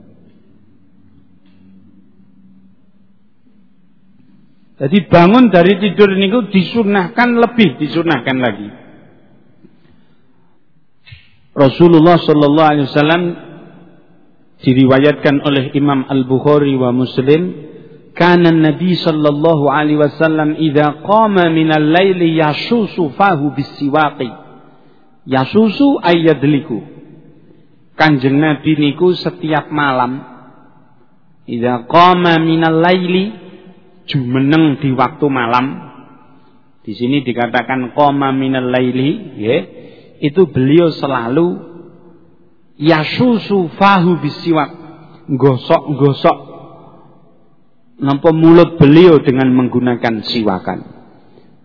Jadi bangun dari tidur niku disunahkan lebih disunahkan lagi. Rasulullah Shallallahu Alaihi Wasallam diriwayatkan oleh Imam Al Bukhari wa Muslim, karena Nabi Shallallahu Alaihi Wasallam idza qama min al-laili yasusu fahu bisiwaqi. Yasusu ayyadliku. Kanjeng Nabi niku setiap malam idza qama min al-laili jumeneng di waktu malam. Di sini dikatakan qoma minal laili, ya. Itu beliau selalu yasusu fahu bisiwak. Gosok-gosok nampak mulut beliau dengan menggunakan siwakan.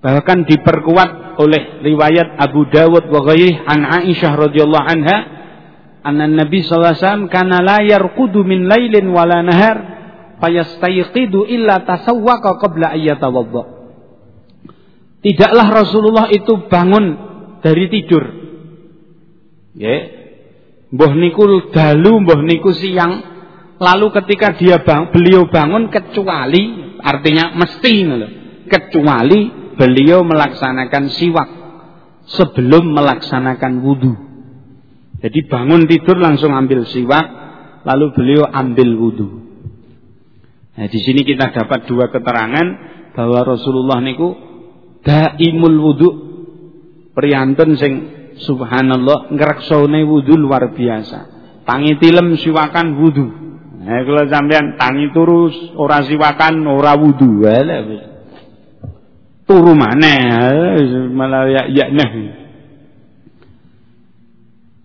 Bahkan diperkuat oleh riwayat Abu Dawud wa ghairih an Aisyah radhiyallahu anha anna Nabi sallallahu alaihi wasallam kana la yarqudu min lailin wala nahar fayastayqidu illa tasawwaqa qabla ayyatawadda. Tidaklah Rasulullah itu bangun dari tidur. Ya. Mbah niku dalu, mbah niku siang. Lalu ketika dia bang, beliau bangun kecuali artinya mesti loh. Kecuali beliau melaksanakan siwak sebelum melaksanakan wudhu. Jadi bangun tidur langsung ambil siwak, lalu beliau ambil wudhu. Nah, di sini kita dapat dua keterangan bahwa Rasulullah niku daimul wudu priyanten sing subhanallah ngreksone wudu luar biasa. Tangi tilem siwakan wudu. Nah, kalau sampean tangi terus ora siwakan ora wudu. Turu maneh malah ya ya nah.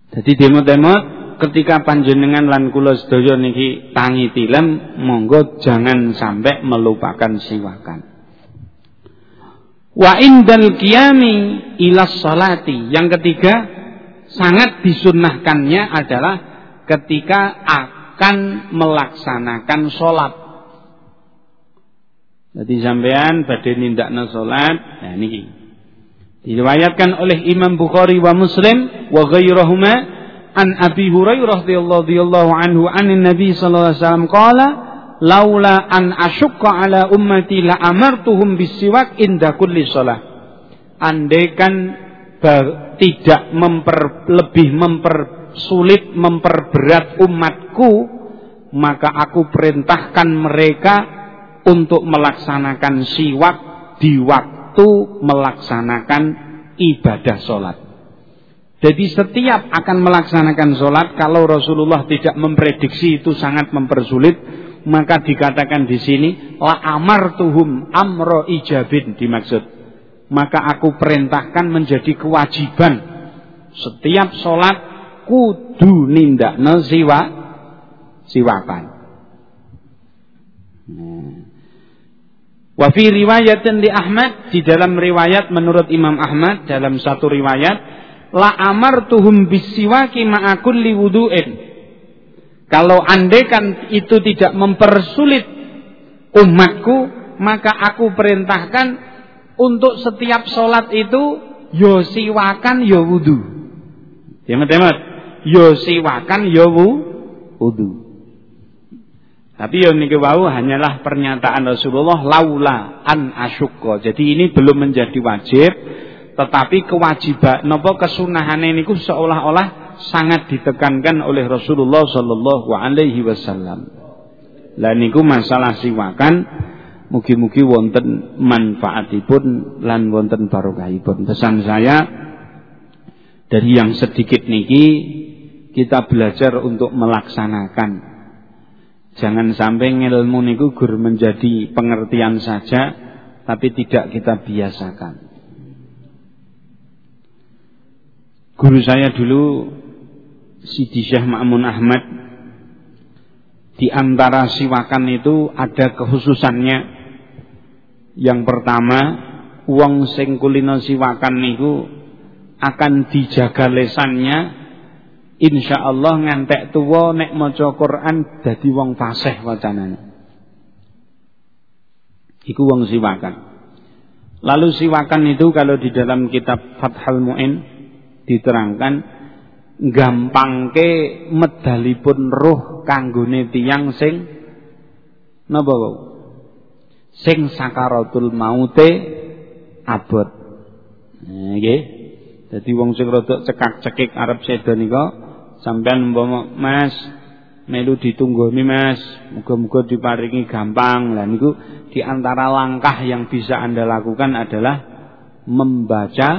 Jadi demo-demo ketika panjenengan lan kula sedaya niki tangi tilem monggo jangan sampai melupakan siwakan. Wa indal qiyami ila salati. Yang ketiga sangat disunnahkannya adalah ketika akan melaksanakan sholat. Jadi sampean badhe nindakna sholat, nah niki. Diriwayatkan oleh Imam Bukhari wa Muslim wa ghairahuma an Abi Hurairah radhiyallahu anhu anin Nabi sallallahu alaihi wasallam qala laula an asyqa ala ummati la amartuhum bisiwak inda kulli shalah. Andaikan tidak memper, lebih mempersulit memperberat umatku maka aku perintahkan mereka untuk melaksanakan siwak di waktu melaksanakan ibadah sholat jadi setiap akan melaksanakan sholat, kalau Rasulullah tidak memprediksi itu sangat mempersulit, maka dikatakan di sini la tuhum amro ijabin dimaksud. Maka aku perintahkan menjadi kewajiban setiap sholat kudu nindak siwa siwakan. Wafi riwayat di Ahmad di dalam riwayat menurut Imam Ahmad dalam satu riwayat la amartuhum bisiwaki ma'a kulli wudu'in. Kalau andekan itu tidak mempersulit umatku, maka aku perintahkan untuk setiap sholat itu yo siwakan yo wudu. Temat-temat, yo siwakan yo wudu. Tapi niki wau hanyalah pernyataan Rasulullah laula an asyukko. Jadi ini belum menjadi wajib tetapi kewajiban napa kesunahane niku seolah-olah sangat ditekankan oleh Rasulullah sallallahu alaihi wasallam. Lah niku masalah siwakan mugi-mugi wonten manfaatipun lan wonten barokahipun. Pesan saya dari yang sedikit niki kita belajar untuk melaksanakan. Jangan sampai ilmu niku gur menjadi pengertian saja tapi tidak kita biasakan. Guru saya dulu Sidi Syekh Ma'mun Ahmad di antara siwakan itu ada kekhususannya. Yang pertama, uang sing kulino siwakan niku akan dijaga lesannya. Insya Allah ngantek tua nek maca Quran dadi wong fasih wacanane. Iku wong siwakan. Lalu siwakan itu kalau di dalam kitab Fathul Muin diterangkan gampangke medalipun roh kanggone tiyang sing napa sing sakaratul maute abot nggih jadi wong sing rada cekak-cekik arep sedo nika sampean umpama Mas melu ditunggoni Mas, muga-muga diparingi gampang. Lah niku di antara langkah yang bisa Anda lakukan adalah membaca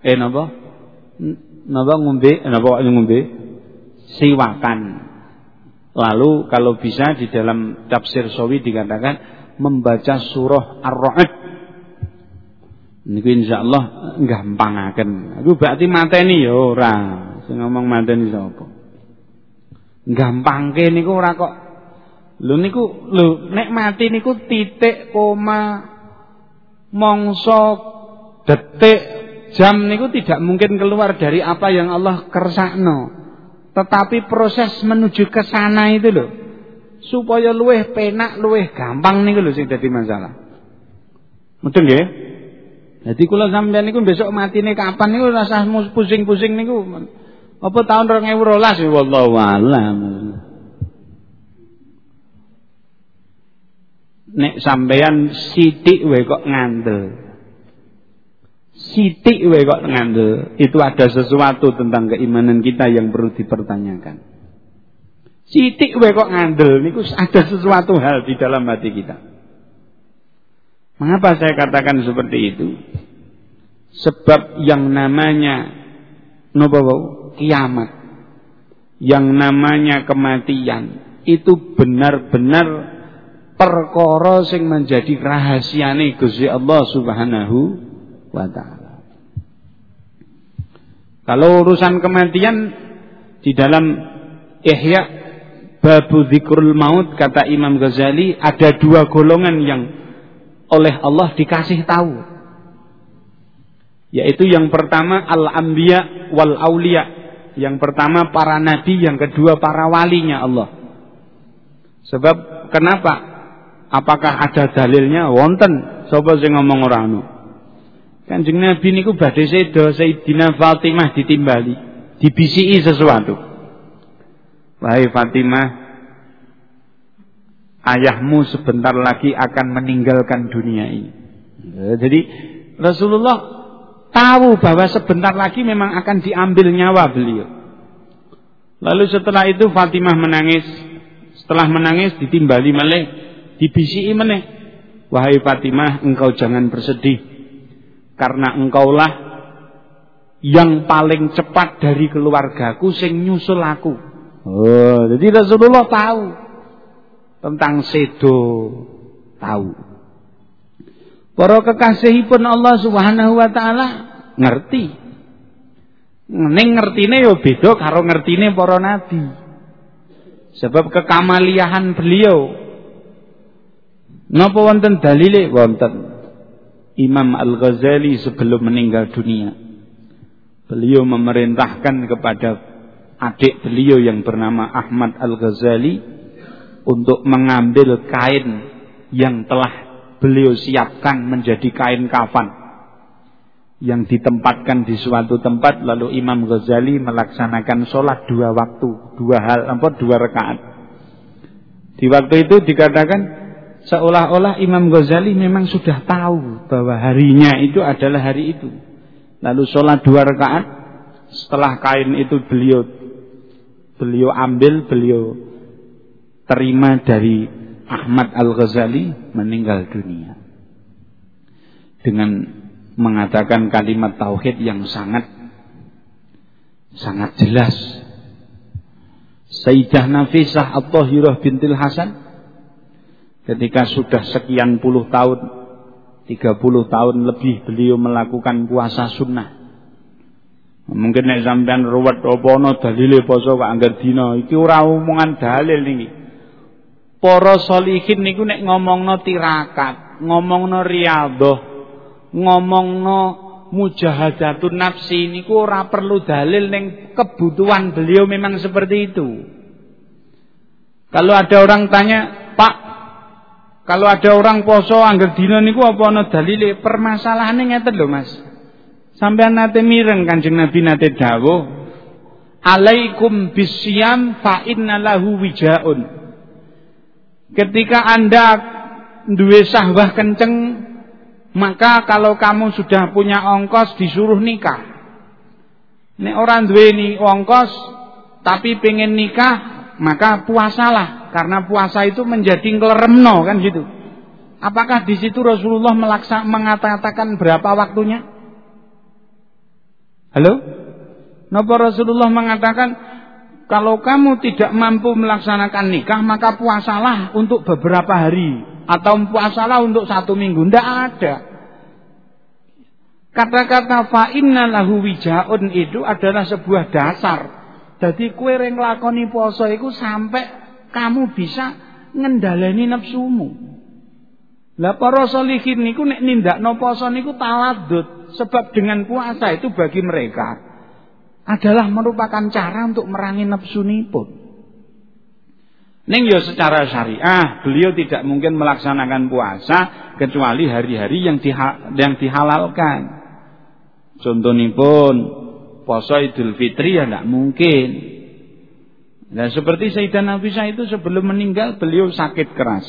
eh napa? Napa ngombe? Eh, napa ngombe? Siwakan. Lalu kalau bisa di dalam tafsir Sawi dikatakan membaca surah Ar-Ra'd Niku insyaallah gampangaken. Iku berarti mateni ya ora. Sing ngomong mateni sapa? Gampangke niku ora kok. Lho niku lho nek mati niku titik koma mongso detik jam niku tidak mungkin keluar dari apa yang Allah kersakno. Tetapi proses menuju ke sana itu loh supaya luweh penak, luweh gampang niku lho sing dadi masalah. Betul nggih? Jadi kula sampeyan niku besok matine kapan niku rasa pusing-pusing niku. Apa tahun 2012 ya wallahu alam. Nek sampeyan sithik wae kok ngandel. Sithik wae kok ngandel, itu ada sesuatu tentang keimanan kita yang perlu dipertanyakan. Sithik wae kok ngandel niku ada sesuatu hal di dalam hati kita. Mengapa saya katakan seperti itu? Sebab yang namanya nopo kiamat, yang namanya kematian itu benar-benar perkara sing menjadi rahasiane Gusti Allah Subhanahu wa taala. Kalau urusan kematian di dalam Ihya Babu Zikrul Maut kata Imam Ghazali ada dua golongan yang oleh Allah dikasih tahu. Yaitu yang pertama al-anbiya wal aulia. Yang pertama para nabi, yang kedua para walinya Allah. Sebab kenapa? Apakah ada dalilnya? Wonten. Sapa sing ngomong ora? Kanjeng Nabi niku badhe sedo Sayyidina Fatimah ditimbali, dibisiki sesuatu. Wahai Fatimah, ayahmu sebentar lagi akan meninggalkan dunia ini. Ya, jadi Rasulullah tahu bahwa sebentar lagi memang akan diambil nyawa beliau. Lalu setelah itu Fatimah menangis. Setelah menangis ditimbali meleh, dibisiki meneh. Wahai Fatimah, engkau jangan bersedih. Karena engkaulah yang paling cepat dari keluargaku sing nyusul aku. Oh, jadi Rasulullah tahu tentang sedo tahu. Para kekasihipun Allah Subhanahu wa taala ngerti. Ning ngertine ya beda karo ngertine para nabi. Sebab kekamaliahan beliau napa wonten dalile wonten. Imam Al-Ghazali sebelum meninggal dunia. Beliau memerintahkan kepada adik beliau yang bernama Ahmad Al-Ghazali untuk mengambil kain yang telah beliau siapkan menjadi kain kafan yang ditempatkan di suatu tempat. Lalu Imam Ghazali melaksanakan sholat dua waktu dua hal apa dua rakaat. Di waktu itu dikatakan seolah-olah Imam Ghazali memang sudah tahu bahwa harinya itu adalah hari itu lalu sholat dua rakaat setelah kain itu beliau beliau ambil beliau terima dari Ahmad Al-Ghazali meninggal dunia. Dengan mengatakan kalimat tauhid yang sangat sangat jelas. Sayyidah Nafisah At-Tahirah bintil Hasan ketika sudah sekian puluh tahun 30 tahun lebih beliau melakukan puasa sunnah. Mungkin nek sampean ruwet apa ana dalile poso kok anggar dina. Iki ora omongan dalil niki Para solihin niku nek ngomongno tirakat, ngomongno riyadhah, ngomongno mujahadatun nafsi niku ora perlu dalil ning kebutuhan beliau memang seperti itu. Kalau ada orang tanya, "Pak, kalau ada orang poso angger dina niku apa ana dalile?" Permasalahane ngeten lho, Mas. Sampeyan nate mireng Kanjeng Nabi nate dawuh, "Alaikum bisyam fa innalahu wijaun." Ketika Anda duwe sahwah kenceng maka kalau kamu sudah punya ongkos disuruh nikah. Nek orang duwe ongkos tapi pengen nikah, maka puasalah karena puasa itu menjadi ngeleremno kan gitu. Apakah di situ Rasulullah melaksa, mengatakan berapa waktunya? Halo? Napa Rasulullah mengatakan kalau kamu tidak mampu melaksanakan nikah maka puasalah untuk beberapa hari atau puasalah untuk satu minggu. Tidak ada. Kata-kata fa'inna lahu wijaun itu adalah sebuah dasar. Jadi kue yang lakoni poso itu sampai kamu bisa ngendaleni nafsumu. Lah para solihin niku nek nindakno poso niku taladut. Sebab dengan puasa itu bagi mereka adalah merupakan cara untuk merangi nafsu nipun. Ning yo secara syariah beliau tidak mungkin melaksanakan puasa kecuali hari-hari yang diha yang dihalalkan. pun puasa Idul Fitri ya tidak mungkin. Dan seperti Sayyidah Nafisah itu sebelum meninggal beliau sakit keras.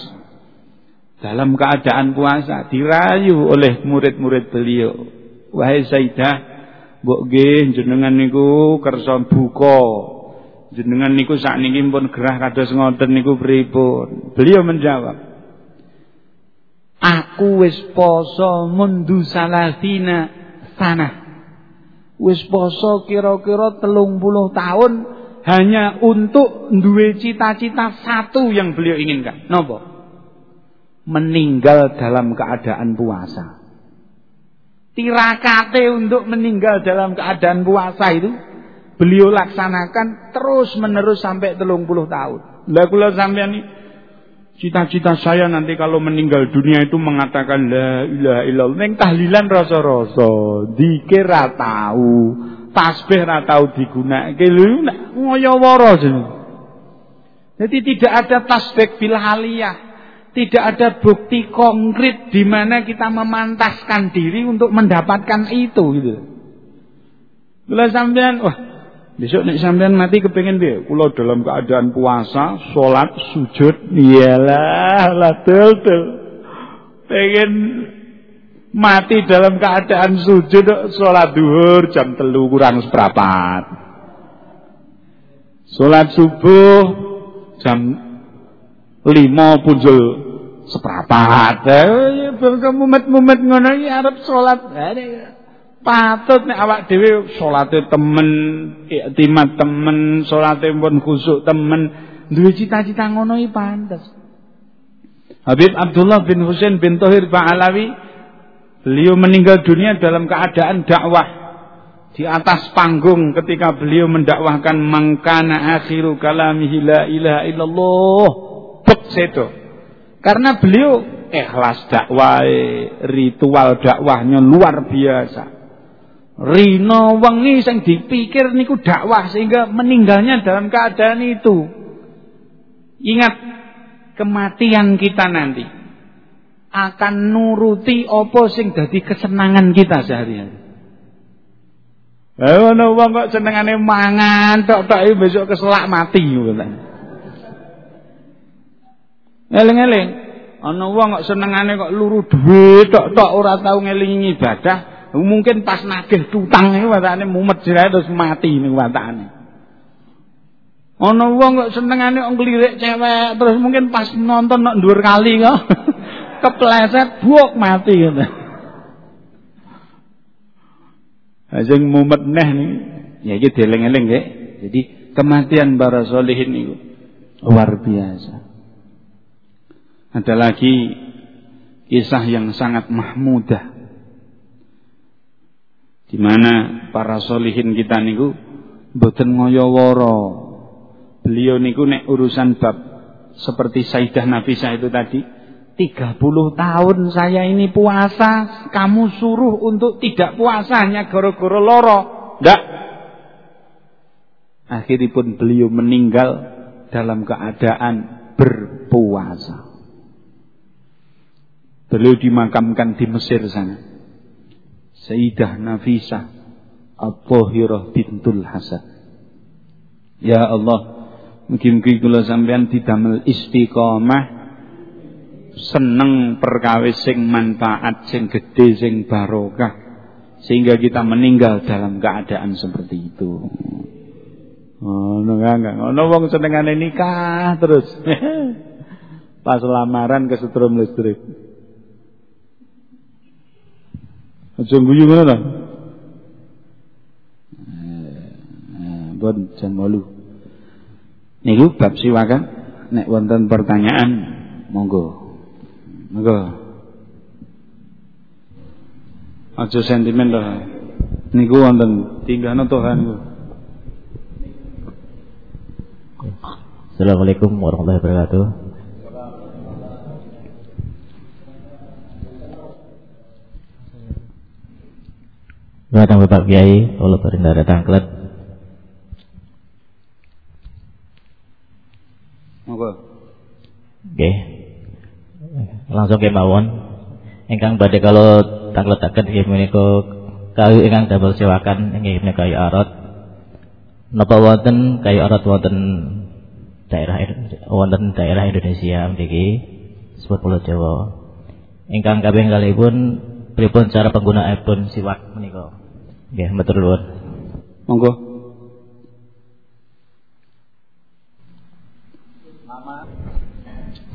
Dalam keadaan puasa dirayu oleh murid-murid beliau. Wahai Sayyidah, mbok nggih jenengan niku kersa buka jenengan niku sakniki pun gerah kados ngoten niku pripun? Beliau menjawab, Aku wis poso mundu salasina sana. Wis poso kira-kira telung puluh tahun hanya untuk duwe cita-cita satu yang beliau inginkan. Nopo? Meninggal dalam keadaan puasa. Tirakate untuk meninggal dalam keadaan puasa itu beliau laksanakan terus menerus sampai telung puluh tahun. Lah kula sampean ini cita-cita saya nanti kalau meninggal dunia itu mengatakan la ilaha illallah ning tahlilan rasa-rasa, dikir ra tahu, tasbih ra tahu digunakake lho nek ngoyo-woro Jadi tidak ada tasbih bil haliyah. Tidak ada bukti konkret di mana kita memantaskan diri untuk mendapatkan itu gitu. Bila sampean wah Besok nek sampean mati kepengin piye? Kula dalam keadaan puasa, salat, sujud, iyalah lah tul. Pengen mati dalam keadaan sujud salat duhur jam telu kurang seperempat. Salat subuh jam lima punjul seperempat. Eh, mumet-mumet ngono iki arep salat. Patut nek awak dhewe salate temen, iktimat temen, salate pun khusuk temen, duwe cita-cita ngono iki pantes. Habib Abdullah bin Husain bin Tohir Ba'alawi beliau meninggal dunia dalam keadaan dakwah. Di atas panggung ketika beliau mendakwahkan mangkana akhiru kalamihi la ilaha illallah. Bek seto karena beliau ikhlas dakwah ritual dakwahnya luar biasa. Rino wengi sing dipikir niku dakwah sehingga meninggalnya dalam keadaan itu. Ingat kematian kita nanti akan nuruti apa sing dadi kesenangan kita sehari-hari. Eh ono wong kok senengane mangan tok-tok besok keselak mati ngoten. Eling-eling, ana wong kok senengane kok luru dhuwit tok-tok ora tau ngelingi ibadah. Mungkin pas nagih tutang niku watane mumet jerae terus mati niku watane. Ana wong kok senengane kok nglirik cewek terus mungkin pas nonton nok dhuwur kali kok kepleset buok mati ngono. Sing mumet neh nih ya iki dieling-eling nggih. Jadi kematian para solihin niku luar biasa. Ada lagi kisah yang sangat mahmudah di mana para solihin kita niku boten ngoyoworo. Beliau niku nek urusan bab seperti Sayyidah Nafisah itu tadi 30 tahun saya ini puasa, kamu suruh untuk tidak puasa hanya gara-gara loro. Enggak. Akhiripun beliau meninggal dalam keadaan berpuasa. Beliau dimakamkan di Mesir sana. Sayyidah Nafisah At-Tahirah bintul Hasan. Ya Allah, mungkin-mungkin kula sampean didamel istiqomah seneng perkawis sing manfaat sing gede sing barokah sehingga kita meninggal dalam keadaan seperti itu. Oh, enggak. Ono wong senengane nikah terus. Pas lamaran kesetrum listrik. Aja guyu ngono ta? Eh, bon jan malu. Niku bab siwakan nek wonten pertanyaan monggo. Monggo. Aja sentimen to. Niku wonten tinggahna Tuhan niku. Assalamualaikum warahmatullahi wabarakatuh. Datang Bapak Kiai, Allah berindah datang kelet. Monggo. Oke langsung ke mawon ingkang badhe kalau tangletaken inggih menika kayu ingkang damel sewakan inggih menika kayu arot. Napa wonten kayu arot wonten daerah wonten daerah Indonesia mriki sebut Pulau Jawa. Ingkang kabeh kalihipun pripun cara penggunaanipun siwak menika? Nggih matur nuwun. Monggo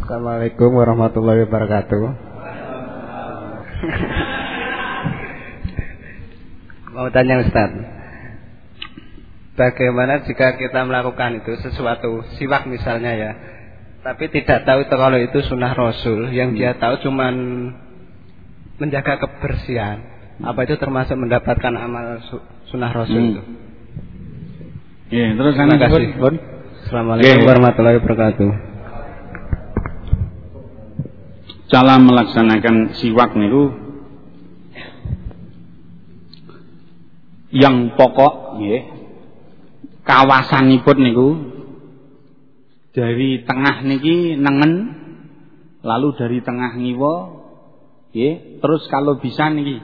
Assalamualaikum warahmatullahi wabarakatuh. Mau tanya Ustaz, bagaimana jika kita melakukan itu sesuatu siwak misalnya ya, tapi tidak tahu kalau itu sunnah Rasul, yang dia tahu cuman menjaga kebersihan, apa itu termasuk mendapatkan amal sunnah Rasul hmm. itu? Ya, terus Terima kasih. Assalamualaikum warahmatullahi wabarakatuh cara melaksanakan siwak niku yang pokok nggih kawasanipun niku dari tengah niki nengen lalu dari tengah ngiwa nggih terus kalau bisa niki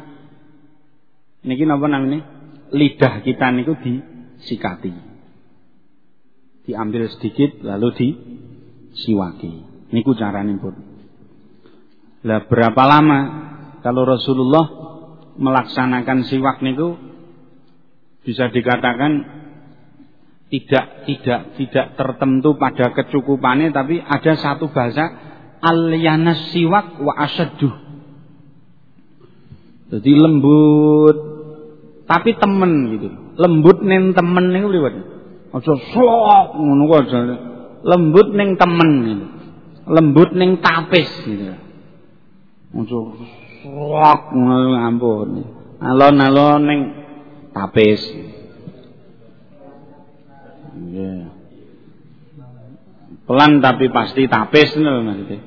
niki napa namanya? Lidah kita niku disikati diambil sedikit lalu disiwaki. Niku caranipun lah berapa lama kalau Rasulullah melaksanakan siwak niku bisa dikatakan tidak tidak tidak tertentu pada kecukupannya tapi ada satu bahasa alyanas siwak wa asyadduh. Jadi lembut tapi temen gitu. Lembut neng temen niku pripun? Aja slok ngono aja. Lembut neng temen gitu. Lembut neng tapis gitu. Muncul rok ngampun. Alon-alon ning tapis. Pelan tapi pasti tapis lho maksudnya.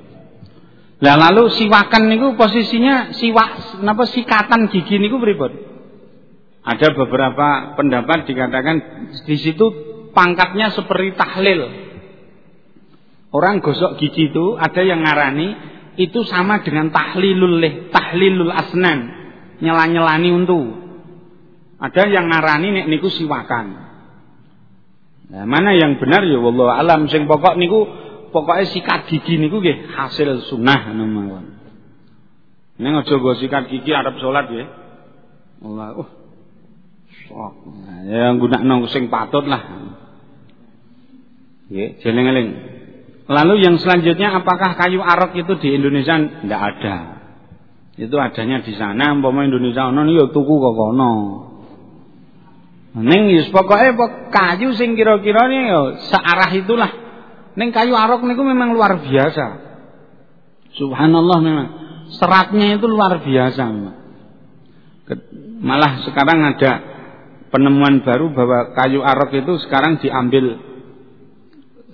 Lah lalu siwakan niku posisinya siwak napa sikatan gigi niku pripun? Ada beberapa pendapat dikatakan di situ pangkatnya seperti tahlil. Orang gosok gigi itu ada yang ngarani itu sama dengan tahlilul leh, tahlilul asnan, nyela-nyelani untuk. Ada yang ngarani nek niku siwakan. Nah, mana yang benar ya wallahu alam sing pokok niku pokoknya sikat gigi niku nggih hasil sunnah mawon. Ning aja go sikat gigi arep salat nggih. Allah uh. Sok. Nah, ya gunakno sing patut lah. Nggih, jeling-eling. Lalu yang selanjutnya apakah kayu arok itu di Indonesia? Tidak ada. Itu adanya di sana. Umpama Indonesia ono ya tuku kok kono. Ning pokoknya kayu sing kira-kira ya searah itulah. Ning kayu arok niku memang luar biasa. Subhanallah memang seratnya itu luar biasa. Malah sekarang ada penemuan baru bahwa kayu arok itu sekarang diambil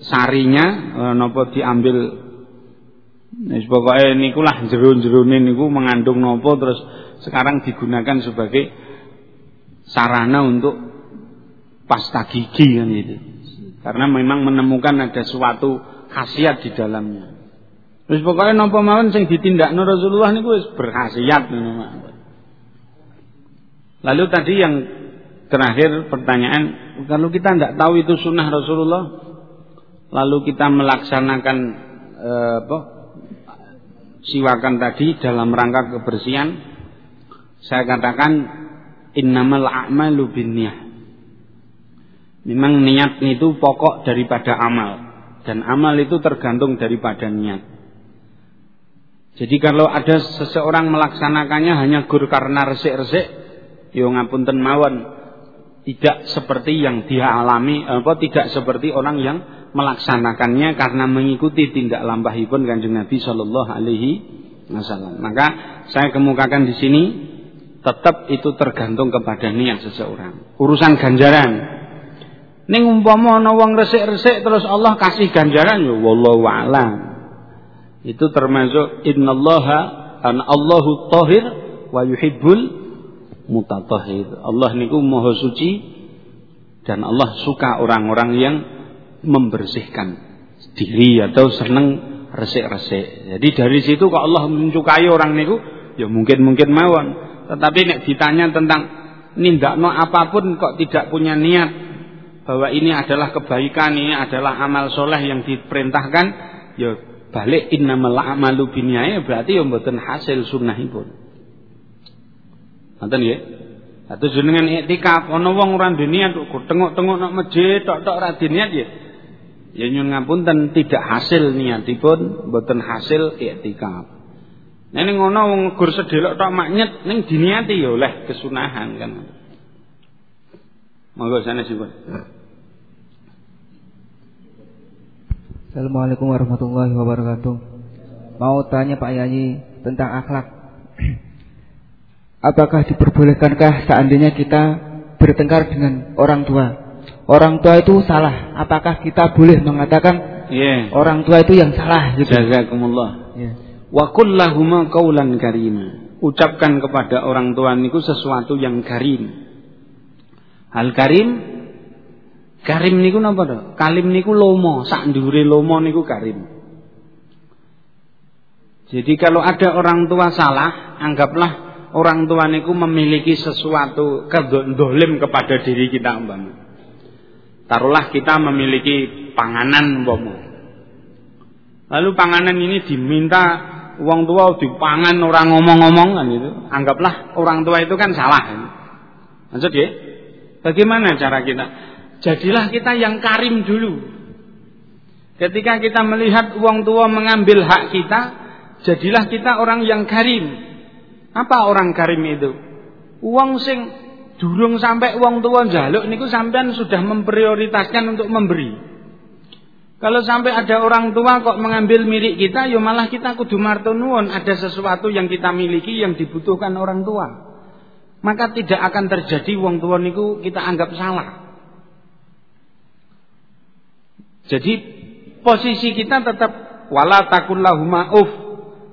sarinya e, nopo diambil Wis pokoke niku lah jero-jerone niku mengandung nopo terus sekarang digunakan sebagai sarana untuk pasta gigi kan gitu. Karena memang menemukan ada suatu khasiat di dalamnya. Terus pokoknya nopo mawon sing ditindakno Rasulullah niku wis berkhasiat Lalu tadi yang terakhir pertanyaan, kalau kita tidak tahu itu sunnah Rasulullah, lalu kita melaksanakan eh, apa, siwakan tadi dalam rangka kebersihan, saya katakan innamal a'malu binniyah. Memang niat itu pokok daripada amal dan amal itu tergantung daripada niat. Jadi kalau ada seseorang melaksanakannya hanya gur karena resik-resik, yo ngapunten mawon. Tidak seperti yang dia alami, apa tidak seperti orang yang melaksanakannya karena mengikuti tindak lampahipun Kanjeng Nabi Shallallahu alaihi wasallam. Maka saya kemukakan di sini tetap itu tergantung kepada niat seseorang. Urusan ganjaran. Ning umpama ana wong resik-resik terus Allah kasih ganjaran ya wallahu a'lam. Itu termasuk innallaha an Allahu tahir wa yuhibbul mutatahhir. Allah niku maha suci dan Allah suka orang-orang yang membersihkan diri atau seneng resik-resik. Jadi dari situ kok Allah mencukai orang niku ya mungkin-mungkin mawon. Tetapi nek ditanya tentang nindakno apa pun kok tidak punya niat bahwa ini adalah kebaikan, ini adalah amal soleh yang diperintahkan, ya balik innamal a'malu binniyah berarti ya mboten hasil sunnahipun. Ngoten nggih. Atus jenengan iktikaf ana wong ora dunia kok tengok-tengok nak masjid tok-tok ora niat ya. Ya nyun ngapunten tidak hasil niatipun mboten hasil iktikaf. Ning ngono wong gur sedelok tok maknyet ning diniati ya oleh kesunahan kan. Monggo sana sipun. Assalamualaikum warahmatullahi wabarakatuh. Mau tanya Pak Yayi tentang akhlak. Apakah diperbolehkankah seandainya kita bertengkar dengan orang tua? Orang tua itu salah. Apakah kita boleh mengatakan yeah. orang tua itu yang salah? Gitu? Jazakumullah. Yeah. Wa kullahuma qaulan karima. Ucapkan kepada orang tua niku sesuatu yang karim. Hal karim Karim niku napa to? Kalim niku lomo, sak ndure lomo niku karim. Jadi kalau ada orang tua salah, anggaplah orang tua niku memiliki sesuatu kedolim kepada diri kita umpama. Taruhlah kita memiliki panganan umpama. Lalu panganan ini diminta uang tua dipangan orang ngomong-ngomong kan itu. Anggaplah orang tua itu kan salah. Maksud ya? Bagaimana cara kita? Jadilah kita yang karim dulu. Ketika kita melihat uang tua mengambil hak kita, jadilah kita orang yang karim. Apa orang karim itu? Uang sing durung sampai uang tua jaluk niku sampean sudah memprioritaskan untuk memberi. Kalau sampai ada orang tua kok mengambil milik kita, ya malah kita kudu martunuun ada sesuatu yang kita miliki yang dibutuhkan orang tua. Maka tidak akan terjadi uang tua niku kita anggap salah. Jadi posisi kita tetap wala takullahuma uf.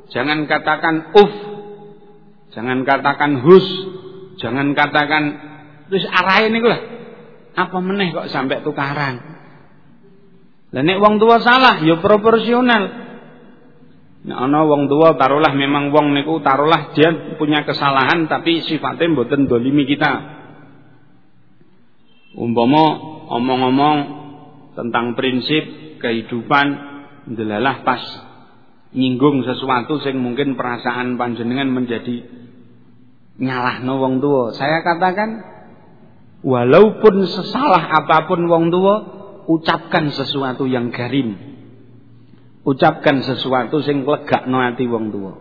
Jangan katakan uf Jangan katakan hus, jangan katakan terus arahin niku lah. Apa meneh kok sampai tukaran? Lah nek wong tua salah ya proporsional. Nek ana wong tua taruhlah memang wong niku taruhlah dia punya kesalahan tapi sifatnya mboten dolimi kita. Umpama omong-omong tentang prinsip kehidupan delalah pas nyinggung sesuatu sing mungkin perasaan panjenengan menjadi nyalahno wong tua. Saya katakan walaupun sesalah apa pun wong tua, ucapkan sesuatu yang garim. Ucapkan sesuatu sing legakno ati wong tua.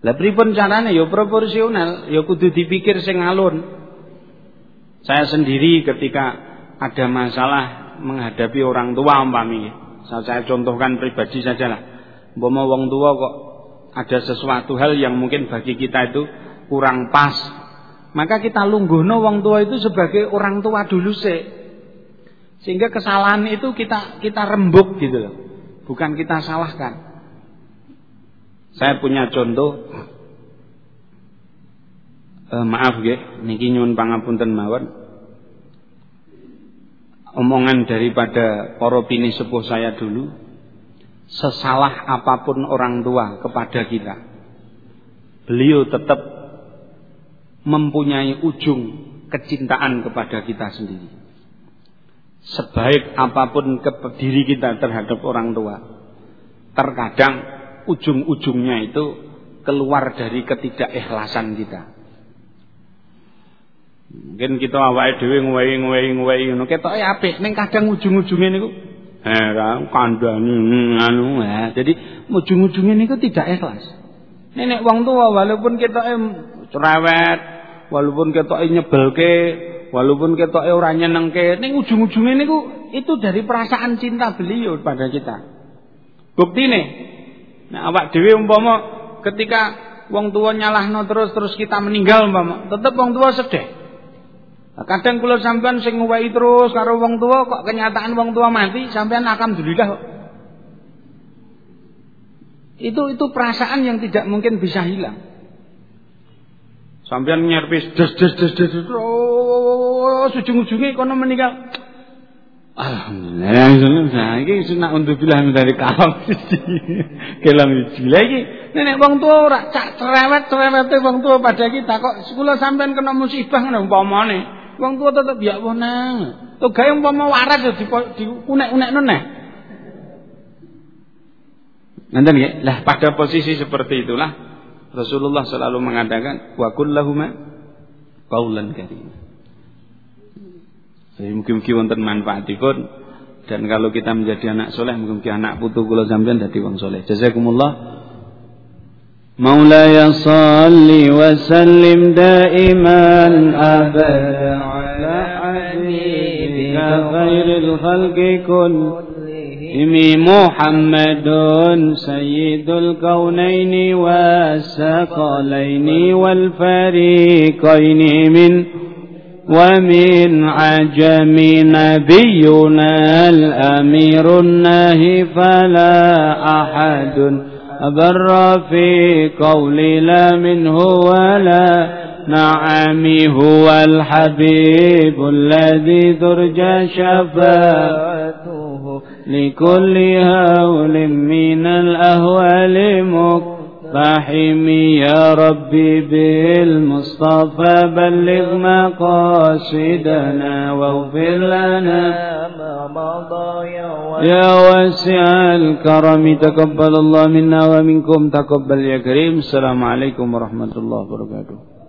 Lah pripun carane ya proporsional, ya kudu dipikir sing alun. Saya sendiri ketika ada masalah menghadapi orang tua umpami, saya contohkan pribadi sajalah. Umpama wong tua kok ada sesuatu hal yang mungkin bagi kita itu kurang pas. Maka kita lungguhno wong tua itu sebagai orang tua dulu sih. Sehingga kesalahan itu kita kita rembuk gitu loh. Bukan kita salahkan. Saya punya contoh eh, maaf nggih niki nyuwun pangapunten mawon. Omongan daripada para pini sepuh saya dulu, sesalah apa pun orang tua kepada kita, beliau tetap mempunyai ujung kecintaan kepada kita sendiri. Sebaik apa pun diri kita terhadap orang tua, terkadang ujung-ujungnya itu keluar dari ketidakikhlasan kita. Mungkin kita awake dhewe ngwehi ngwehi ngwehi ngono ketoke apik ning kadang ujung-ujunge niku eh kandhani anu eh. Jadi ujung-ujunge niku tidak ikhlas. Nenek wong tua walaupun kita cerewet, walaupun ketoke nyebelke, walaupun ketoke ora nyenengke, ning ujung-ujunge niku itu dari perasaan cinta beliau pada kita. Buktine Nah, awak dhewe umpama ketika wong tua nyalahno terus terus kita meninggal umpama, tetep wong tua sedih. Nah, kadang kula sampean sing nguwahi terus karo wong tua kok kenyataan wong tua mati sampean alhamdulillah kok. Itu itu perasaan yang tidak mungkin bisa hilang. Sampean nyerpis des des des des, des oh, ujung-ujunge kono meninggal. Alhamdulillah saiki sunah untuk bilang dari kalam kelam iki. Lagi nenek wong tua ora cak cerewet-cerewete wong tua pada kita kok sekolah sampean kena musibah ngono umpamane. Wong tua tetep ya wenang. To gawe umpama waras ya diunek-unekno neh. Nanti ya, lah pada posisi seperti itulah Rasulullah selalu mengatakan wa kullahuma qaulan karim. Jadi mungkin-mungkin wonten manfaatipun dan kalau kita menjadi anak soleh mungkin anak putu kula sampean dadi wong soleh. Jazakumullah. مولاي صل وسلم دائما أبدا على حبيبك خير الخلق كلهم محمد سيد الكونين والثقلين والفريقين من ومن عجم نبينا الأمير الناهي فلا أحد أبر في قول لا منه ولا نعم هو الحبيب الذي ترجى شفاعته لكل هول من الأهوال مكتب فحمي يا ربي بالمصطفى بلغ مقاصدنا واغفر لنا يا واسع الكرم. تقبل الله منا ومنكم. تقبل يا كريم. السلام عليكم ورحمة الله وبركاته.